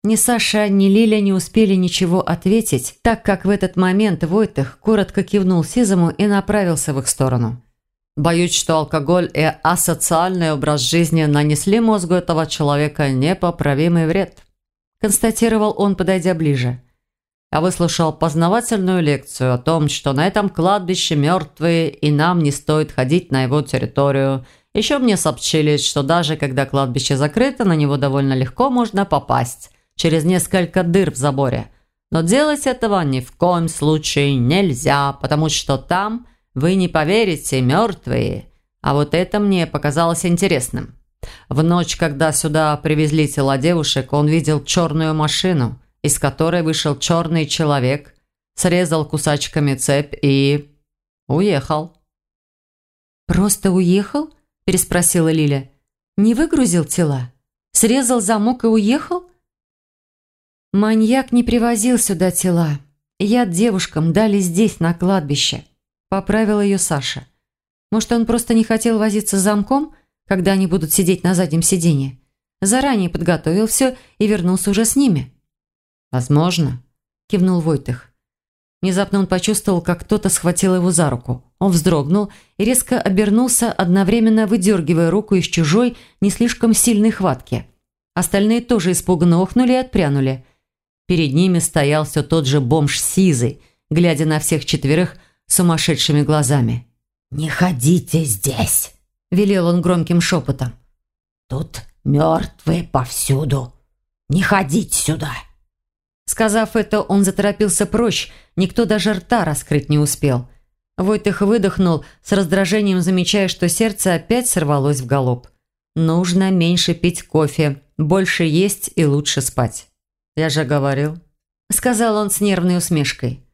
Ни Саша, ни Лиля не успели ничего ответить, так как в этот момент Войтых коротко кивнул Сизому и направился в их сторону. «Боюсь, что алкоголь и асоциальный образ жизни нанесли мозгу этого человека непоправимый вред», констатировал он, подойдя ближе. Я выслушал познавательную лекцию о том, что на этом кладбище мертвые, и нам не стоит ходить на его территорию. Еще мне сообщили, что даже когда кладбище закрыто, на него довольно легко можно попасть через несколько дыр в заборе. Но делать этого ни в коем случае нельзя, потому что там, вы не поверите, мертвые. А вот это мне показалось интересным. В ночь, когда сюда привезли тела девушек, он видел черную машину, из которой вышел черный человек, срезал кусачками цепь и... уехал. «Просто уехал?» – переспросила Лиля. «Не выгрузил тела? Срезал замок и уехал?» «Маньяк не привозил сюда тела. Яд девушкам дали здесь, на кладбище», – поправила ее Саша. «Может, он просто не хотел возиться с замком?» когда они будут сидеть на заднем сиденье. Заранее подготовил все и вернулся уже с ними. «Возможно», – кивнул Войтых. Внезапно он почувствовал, как кто-то схватил его за руку. Он вздрогнул и резко обернулся, одновременно выдергивая руку из чужой, не слишком сильной хватки. Остальные тоже испуганно охнули и отпрянули. Перед ними стоял все тот же бомж Сизый, глядя на всех четверых сумасшедшими глазами. «Не ходите здесь!» велел он громким шепотом. «Тут мертвые повсюду. Не ходить сюда!» Сказав это, он заторопился прочь, никто даже рта раскрыть не успел. Войтых выдохнул, с раздражением замечая, что сердце опять сорвалось в галоп. «Нужно меньше пить кофе, больше есть и лучше спать». «Я же говорил», — сказал он с нервной усмешкой.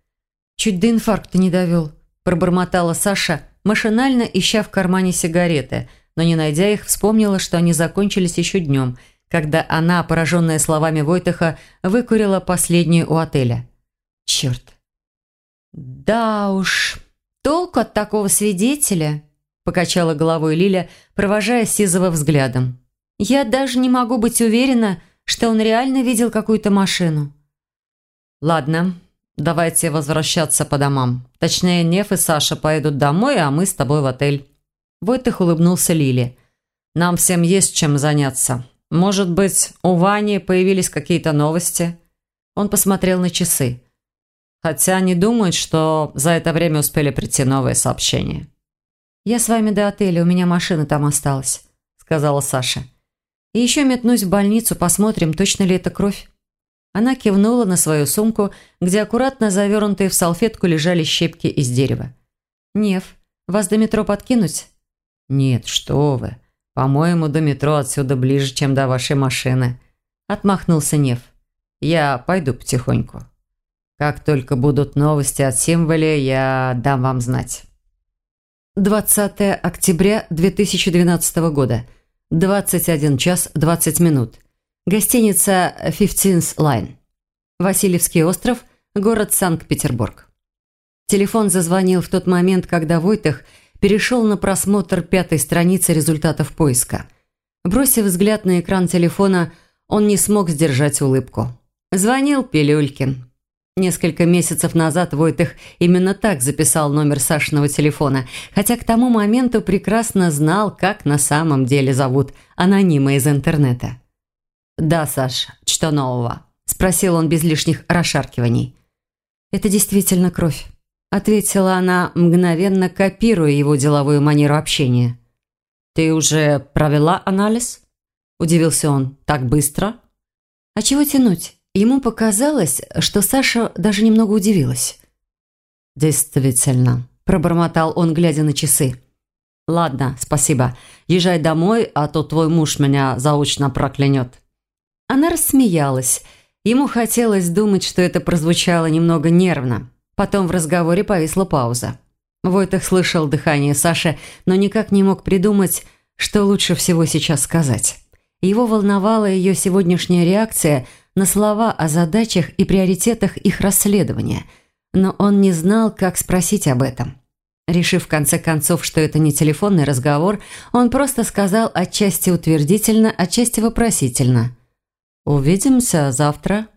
«Чуть до инфаркта не довел», — пробормотала Саша, машинально ища в кармане сигареты, но не найдя их, вспомнила, что они закончились еще днем, когда она, пораженная словами Войтыха, выкурила последнюю у отеля. Черт. Да уж, толку от такого свидетеля, покачала головой Лиля, провожая Сизова взглядом. Я даже не могу быть уверена, что он реально видел какую-то машину. Ладно, давайте возвращаться по домам. Точнее, Нев и Саша поедут домой, а мы с тобой в отель. Войтых улыбнулся Лиле. Нам всем есть чем заняться. Может быть, у Вани появились какие-то новости? Он посмотрел на часы. Хотя не думают, что за это время успели прийти новые сообщения. «Я с вами до отеля, у меня машина там осталась», — сказала Саша. «И еще метнусь в больницу, посмотрим, точно ли это кровь». Она кивнула на свою сумку, где аккуратно завернутые в салфетку лежали щепки из дерева. «Нев, вас до метро подкинуть?» «Нет, что вы. По-моему, до метро отсюда ближе, чем до вашей машины», – отмахнулся Нев. «Я пойду потихоньку. Как только будут новости от Символе, я дам вам знать». 20 октября 2012 года. 21 час 20 минут. Гостиница «Fifteenth Line». Васильевский остров, город Санкт-Петербург. Телефон зазвонил в тот момент, когда Войтах – перешел на просмотр пятой страницы результатов поиска. Бросив взгляд на экран телефона, он не смог сдержать улыбку. Звонил Пилюлькин. Несколько месяцев назад Войтых именно так записал номер Сашиного телефона, хотя к тому моменту прекрасно знал, как на самом деле зовут анонима из интернета. «Да, Саш, что нового?» – спросил он без лишних расшаркиваний. «Это действительно кровь ответила она, мгновенно копируя его деловую манеру общения. «Ты уже провела анализ?» – удивился он. «Так быстро?» «А чего тянуть?» Ему показалось, что Саша даже немного удивилась. «Действительно», – пробормотал он, глядя на часы. «Ладно, спасибо. Езжай домой, а то твой муж меня заочно проклянет». Она рассмеялась. Ему хотелось думать, что это прозвучало немного нервно. Потом в разговоре повисла пауза. Войтах слышал дыхание Саши, но никак не мог придумать, что лучше всего сейчас сказать. Его волновала ее сегодняшняя реакция на слова о задачах и приоритетах их расследования, но он не знал, как спросить об этом. Решив в конце концов, что это не телефонный разговор, он просто сказал отчасти утвердительно, отчасти вопросительно. «Увидимся завтра?»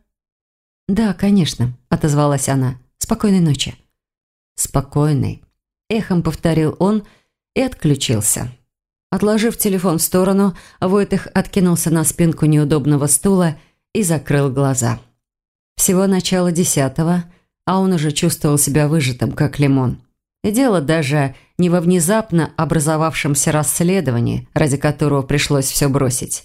«Да, конечно», – отозвалась она. Спокойной ночи». «Спокойной», – эхом повторил он и отключился. Отложив телефон в сторону, Войтых откинулся на спинку неудобного стула и закрыл глаза. Всего начало десятого, а он уже чувствовал себя выжатым, как лимон. И дело даже не во внезапно образовавшемся расследовании, ради которого пришлось все бросить.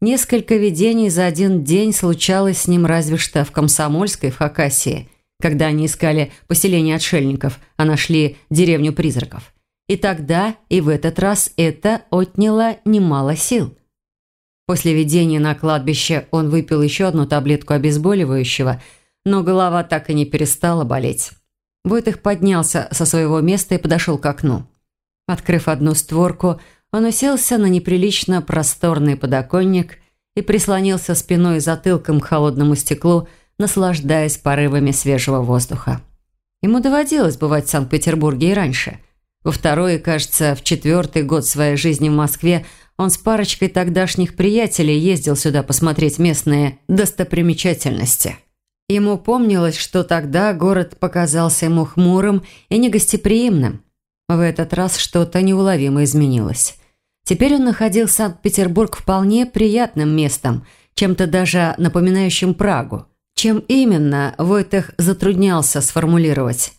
Несколько видений за один день случалось с ним разве что в Комсомольской, в Хакасии – когда они искали поселение отшельников, а нашли деревню призраков. И тогда, и в этот раз это отняло немало сил. После видения на кладбище он выпил еще одну таблетку обезболивающего, но голова так и не перестала болеть. Войтых поднялся со своего места и подошел к окну. Открыв одну створку, он уселся на неприлично просторный подоконник и прислонился спиной и затылком к холодному стеклу, наслаждаясь порывами свежего воздуха. Ему доводилось бывать в Санкт-Петербурге и раньше. Во второй кажется, в четвертый год своей жизни в Москве он с парочкой тогдашних приятелей ездил сюда посмотреть местные достопримечательности. Ему помнилось, что тогда город показался ему хмурым и негостеприимным. В этот раз что-то неуловимо изменилось. Теперь он находил Санкт-Петербург вполне приятным местом, чем-то даже напоминающим Прагу – чем именно, Войтех затруднялся сформулировать.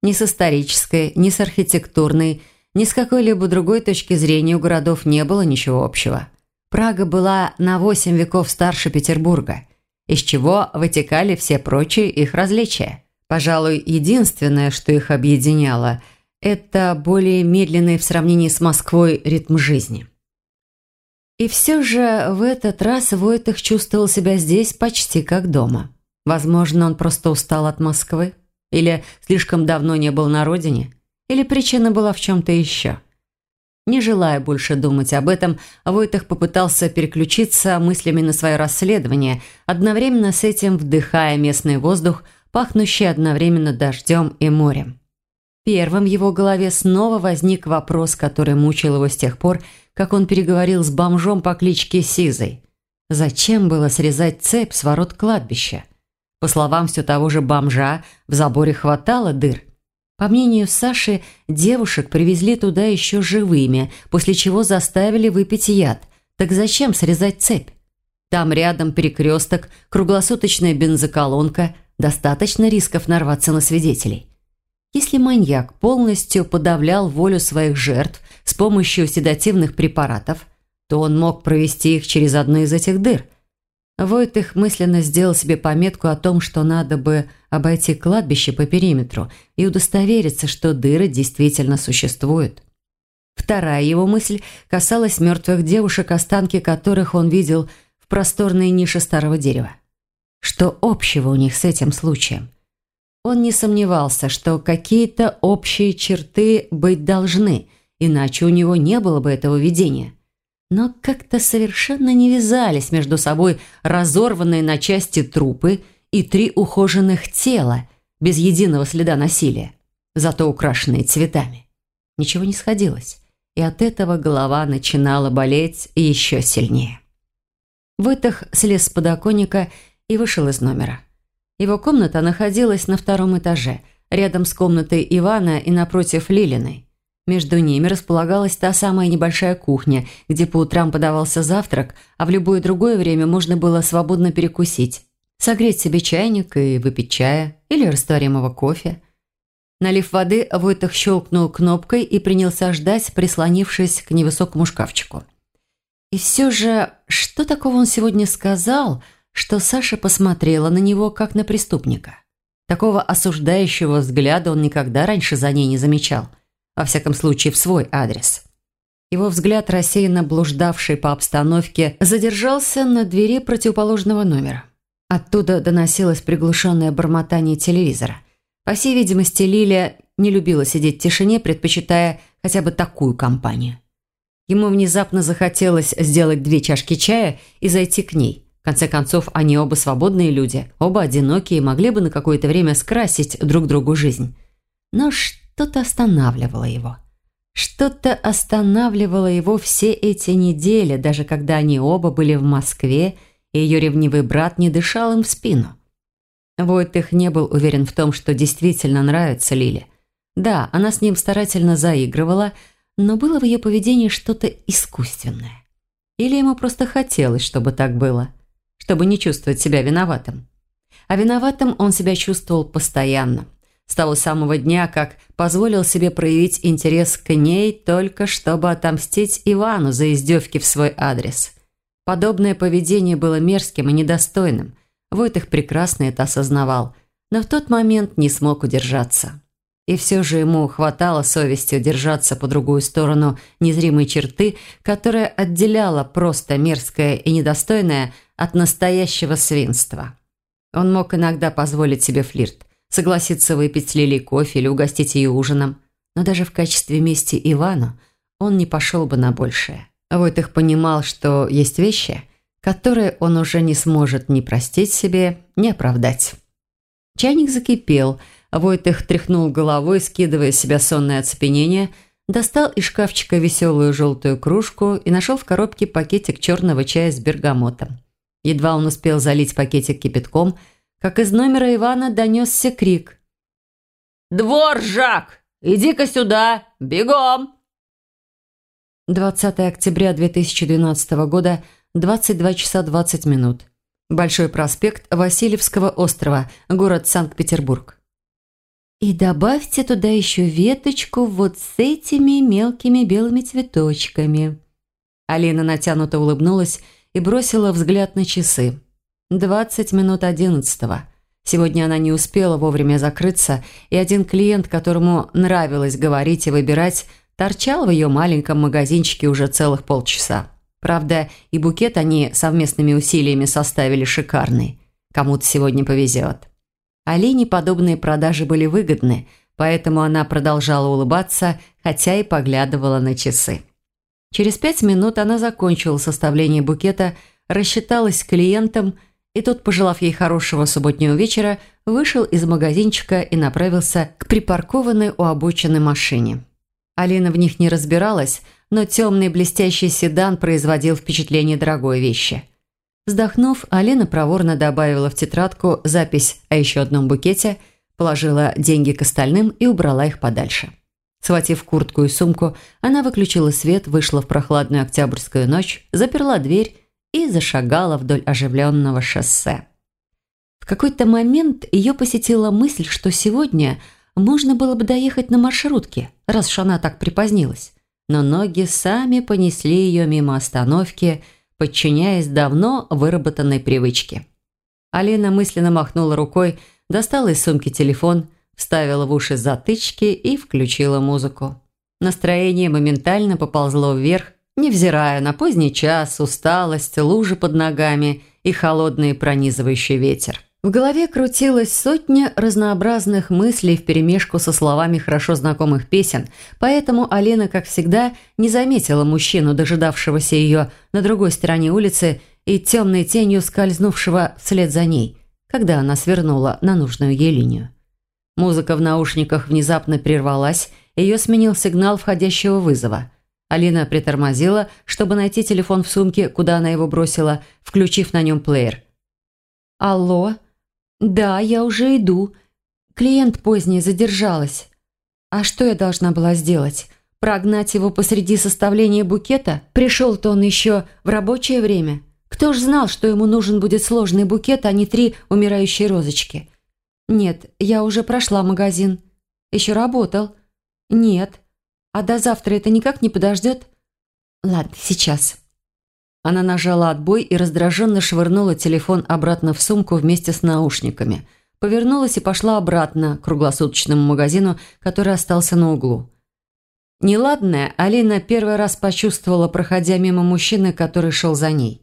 Ни с исторической, ни с архитектурной, ни с какой-либо другой точки зрения у городов не было ничего общего. Прага была на восемь веков старше Петербурга, из чего вытекали все прочие их различия. Пожалуй, единственное, что их объединяло, это более медленный в сравнении с Москвой ритм жизни. И все же в этот раз Войтых чувствовал себя здесь почти как дома. Возможно, он просто устал от Москвы? Или слишком давно не был на родине? Или причина была в чем-то еще? Не желая больше думать об этом, Войтах попытался переключиться мыслями на свое расследование, одновременно с этим вдыхая местный воздух, пахнущий одновременно дождем и морем. Первым в его голове снова возник вопрос, который мучил его с тех пор, как он переговорил с бомжом по кличке Сизой. Зачем было срезать цепь с ворот кладбища? По словам все того же бомжа, в заборе хватало дыр. По мнению Саши, девушек привезли туда еще живыми, после чего заставили выпить яд. Так зачем срезать цепь? Там рядом перекресток, круглосуточная бензоколонка, достаточно рисков нарваться на свидетелей. Если маньяк полностью подавлял волю своих жертв с помощью седативных препаратов, то он мог провести их через одну из этих дыр. Войтых мысленно сделал себе пометку о том, что надо бы обойти кладбище по периметру и удостовериться, что дыры действительно существуют. Вторая его мысль касалась мертвых девушек, останки которых он видел в просторной нише старого дерева. Что общего у них с этим случаем? Он не сомневался, что какие-то общие черты быть должны, иначе у него не было бы этого видения. Но как-то совершенно не вязались между собой разорванные на части трупы и три ухоженных тела, без единого следа насилия, зато украшенные цветами. Ничего не сходилось, и от этого голова начинала болеть еще сильнее. Вытах слез с подоконника и вышел из номера. Его комната находилась на втором этаже, рядом с комнатой Ивана и напротив Лилиной. Между ними располагалась та самая небольшая кухня, где по утрам подавался завтрак, а в любое другое время можно было свободно перекусить. Согреть себе чайник и выпить чая или растворимого кофе. Налив воды, Войтах щелкнул кнопкой и принялся ждать, прислонившись к невысокому шкафчику. И все же, что такого он сегодня сказал – что Саша посмотрела на него, как на преступника. Такого осуждающего взгляда он никогда раньше за ней не замечал, во всяком случае в свой адрес. Его взгляд, рассеянно блуждавший по обстановке, задержался на двери противоположного номера. Оттуда доносилось приглушенное бормотание телевизора. По всей видимости, Лилия не любила сидеть в тишине, предпочитая хотя бы такую компанию. Ему внезапно захотелось сделать две чашки чая и зайти к ней. Конце концов, они оба свободные люди, оба одинокие, могли бы на какое-то время скрасить друг другу жизнь. Но что-то останавливало его. Что-то останавливало его все эти недели, даже когда они оба были в Москве, и ее ревнивый брат не дышал им в спину. Войтых не был уверен в том, что действительно нравится Лиле. Да, она с ним старательно заигрывала, но было в ее поведении что-то искусственное. Или ему просто хотелось, чтобы так было – чтобы не чувствовать себя виноватым. А виноватым он себя чувствовал постоянно. С того самого дня, как позволил себе проявить интерес к ней только чтобы отомстить Ивану за издевки в свой адрес. Подобное поведение было мерзким и недостойным. Войтых прекрасно это осознавал, но в тот момент не смог удержаться. И все же ему хватало совести удержаться по другую сторону незримой черты, которая отделяла просто мерзкое и недостойное от настоящего свинства. Он мог иногда позволить себе флирт, согласиться выпить с Лилей кофе или угостить ее ужином, но даже в качестве мести Ивану он не пошел бы на большее. Войтых понимал, что есть вещи, которые он уже не сможет ни простить себе, ни оправдать. Чайник закипел – Войтых тряхнул головой, скидывая с себя сонное оцепенение, достал из шкафчика веселую желтую кружку и нашел в коробке пакетик черного чая с бергамотом. Едва он успел залить пакетик кипятком, как из номера Ивана донесся крик. «Дворжак! Иди-ка сюда! Бегом!» 20 октября 2012 года, 22 часа 20 минут. Большой проспект Васильевского острова, город Санкт-Петербург. И добавьте туда еще веточку вот с этими мелкими белыми цветочками». Алина натянуто улыбнулась и бросила взгляд на часы. «Двадцать минут одиннадцатого». Сегодня она не успела вовремя закрыться, и один клиент, которому нравилось говорить и выбирать, торчал в ее маленьком магазинчике уже целых полчаса. Правда, и букет они совместными усилиями составили шикарный. Кому-то сегодня повезет. Алине подобные продажи были выгодны, поэтому она продолжала улыбаться, хотя и поглядывала на часы. Через пять минут она закончила составление букета, рассчиталась с клиентом и тот, пожелав ей хорошего субботнего вечера, вышел из магазинчика и направился к припаркованной у обочины машине. Алина в них не разбиралась, но темный блестящий седан производил впечатление дорогой вещи. Вздохнув, Алина проворно добавила в тетрадку запись о еще одном букете, положила деньги к остальным и убрала их подальше. Схватив куртку и сумку, она выключила свет, вышла в прохладную октябрьскую ночь, заперла дверь и зашагала вдоль оживленного шоссе. В какой-то момент ее посетила мысль, что сегодня можно было бы доехать на маршрутке, раз уж она так припозднилась. Но ноги сами понесли ее мимо остановки, подчиняясь давно выработанной привычке. Алина мысленно махнула рукой, достала из сумки телефон, вставила в уши затычки и включила музыку. Настроение моментально поползло вверх, невзирая на поздний час, усталость, лужи под ногами и холодный пронизывающий ветер. В голове крутилась сотня разнообразных мыслей вперемешку со словами хорошо знакомых песен, поэтому Алена, как всегда, не заметила мужчину, дожидавшегося ее на другой стороне улицы и темной тенью скользнувшего вслед за ней, когда она свернула на нужную ей линию. Музыка в наушниках внезапно прервалась, ее сменил сигнал входящего вызова. Алина притормозила, чтобы найти телефон в сумке, куда она его бросила, включив на нем плеер. «Алло? Да, я уже иду. Клиент поздний, задержалась. А что я должна была сделать? Прогнать его посреди составления букета? Пришел-то он еще в рабочее время. Кто ж знал, что ему нужен будет сложный букет, а не три умирающие розочки?» «Нет, я уже прошла магазин. Еще работал?» «Нет. А до завтра это никак не подождет?» «Ладно, сейчас». Она нажала отбой и раздраженно швырнула телефон обратно в сумку вместе с наушниками. Повернулась и пошла обратно к круглосуточному магазину, который остался на углу. Неладное Алина первый раз почувствовала, проходя мимо мужчины, который шел за ней.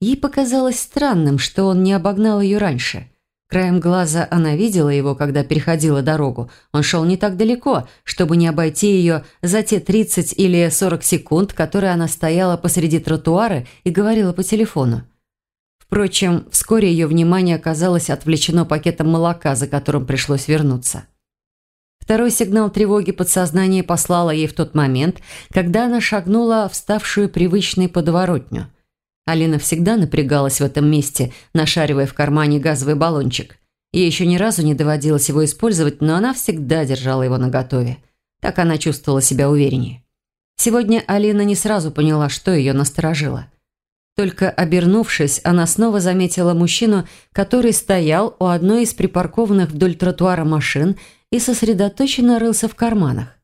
Ей показалось странным, что он не обогнал ее раньше – Краем глаза она видела его, когда переходила дорогу. Он шел не так далеко, чтобы не обойти ее за те 30 или 40 секунд, которые она стояла посреди тротуара и говорила по телефону. Впрочем, вскоре ее внимание оказалось отвлечено пакетом молока, за которым пришлось вернуться. Второй сигнал тревоги подсознание послало ей в тот момент, когда она шагнула в ставшую привычной подворотню. Алина всегда напрягалась в этом месте, нашаривая в кармане газовый баллончик. Ей еще ни разу не доводилось его использовать, но она всегда держала его наготове. Так она чувствовала себя увереннее. Сегодня Алина не сразу поняла, что ее насторожило. Только обернувшись, она снова заметила мужчину, который стоял у одной из припаркованных вдоль тротуара машин и сосредоточенно рылся в карманах.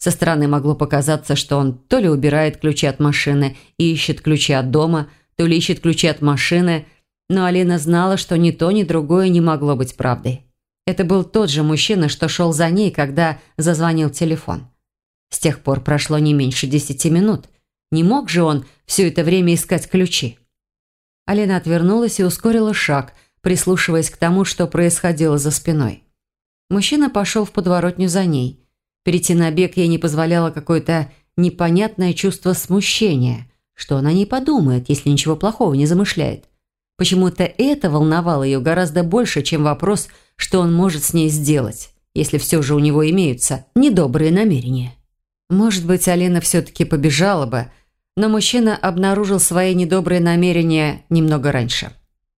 Со стороны могло показаться, что он то ли убирает ключи от машины и ищет ключи от дома, то ли ищет ключи от машины, но Алина знала, что ни то, ни другое не могло быть правдой. Это был тот же мужчина, что шел за ней, когда зазвонил телефон. С тех пор прошло не меньше десяти минут. Не мог же он все это время искать ключи? Алина отвернулась и ускорила шаг, прислушиваясь к тому, что происходило за спиной. Мужчина пошел в подворотню за ней. Перейти на бег ей не позволяло какое-то непонятное чувство смущения, что она не подумает, если ничего плохого не замышляет. Почему-то это волновало ее гораздо больше, чем вопрос, что он может с ней сделать, если все же у него имеются недобрые намерения. Может быть, Алина все-таки побежала бы, но мужчина обнаружил свои недобрые намерения немного раньше.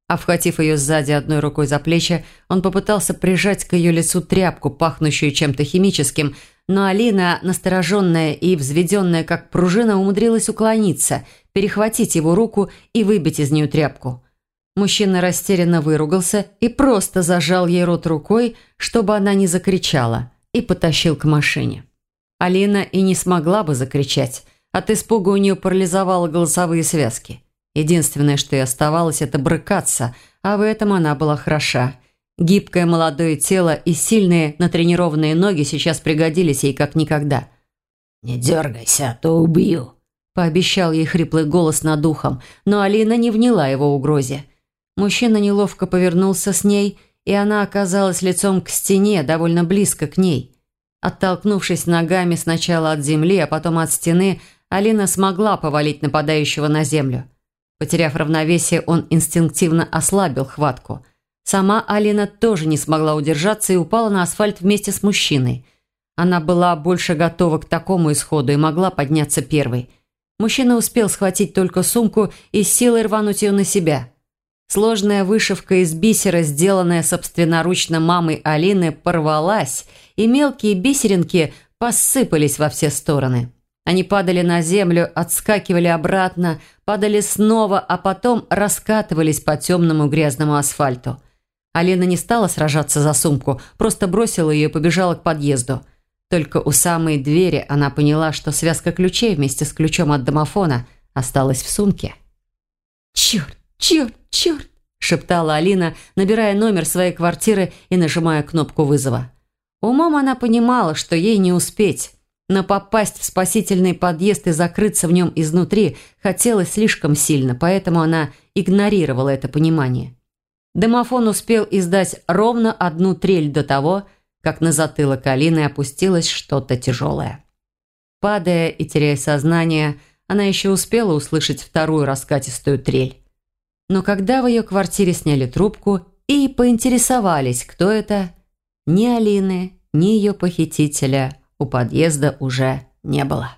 Обхватив ее сзади одной рукой за плечи, он попытался прижать к ее лицу тряпку, пахнущую чем-то химическим, но Алина, настороженная и взведенная как пружина, умудрилась уклониться, перехватить его руку и выбить из нее тряпку. Мужчина растерянно выругался и просто зажал ей рот рукой, чтобы она не закричала, и потащил к машине. Алина и не смогла бы закричать. От испуга у нее парализовало голосовые связки. Единственное, что ей оставалось, это брыкаться, а в этом она была хороша. Гибкое молодое тело и сильные натренированные ноги сейчас пригодились ей как никогда. «Не дергайся, а то убью», – пообещал ей хриплый голос над ухом, но Алина не вняла его угрозе. Мужчина неловко повернулся с ней, и она оказалась лицом к стене, довольно близко к ней. Оттолкнувшись ногами сначала от земли, а потом от стены, Алина смогла повалить нападающего на землю. Потеряв равновесие, он инстинктивно ослабил хватку. Сама Алина тоже не смогла удержаться и упала на асфальт вместе с мужчиной. Она была больше готова к такому исходу и могла подняться первой. Мужчина успел схватить только сумку и с силой рвануть ее на себя. Сложная вышивка из бисера, сделанная собственноручно мамой Алины, порвалась, и мелкие бисеринки посыпались во все стороны. Они падали на землю, отскакивали обратно, падали снова, а потом раскатывались по темному грязному асфальту. Алина не стала сражаться за сумку, просто бросила ее и побежала к подъезду. Только у самой двери она поняла, что связка ключей вместе с ключом от домофона осталась в сумке. «Черт, черт, черт!» – шептала Алина, набирая номер своей квартиры и нажимая кнопку вызова. Умом она понимала, что ей не успеть. Но попасть в спасительный подъезд и закрыться в нем изнутри хотелось слишком сильно, поэтому она игнорировала это понимание. Домофон успел издать ровно одну трель до того, как на затылок Алины опустилось что-то тяжелое. Падая и теряя сознание, она еще успела услышать вторую раскатистую трель. Но когда в ее квартире сняли трубку и поинтересовались, кто это, ни Алины, ни ее похитителя – у подъезда уже не было.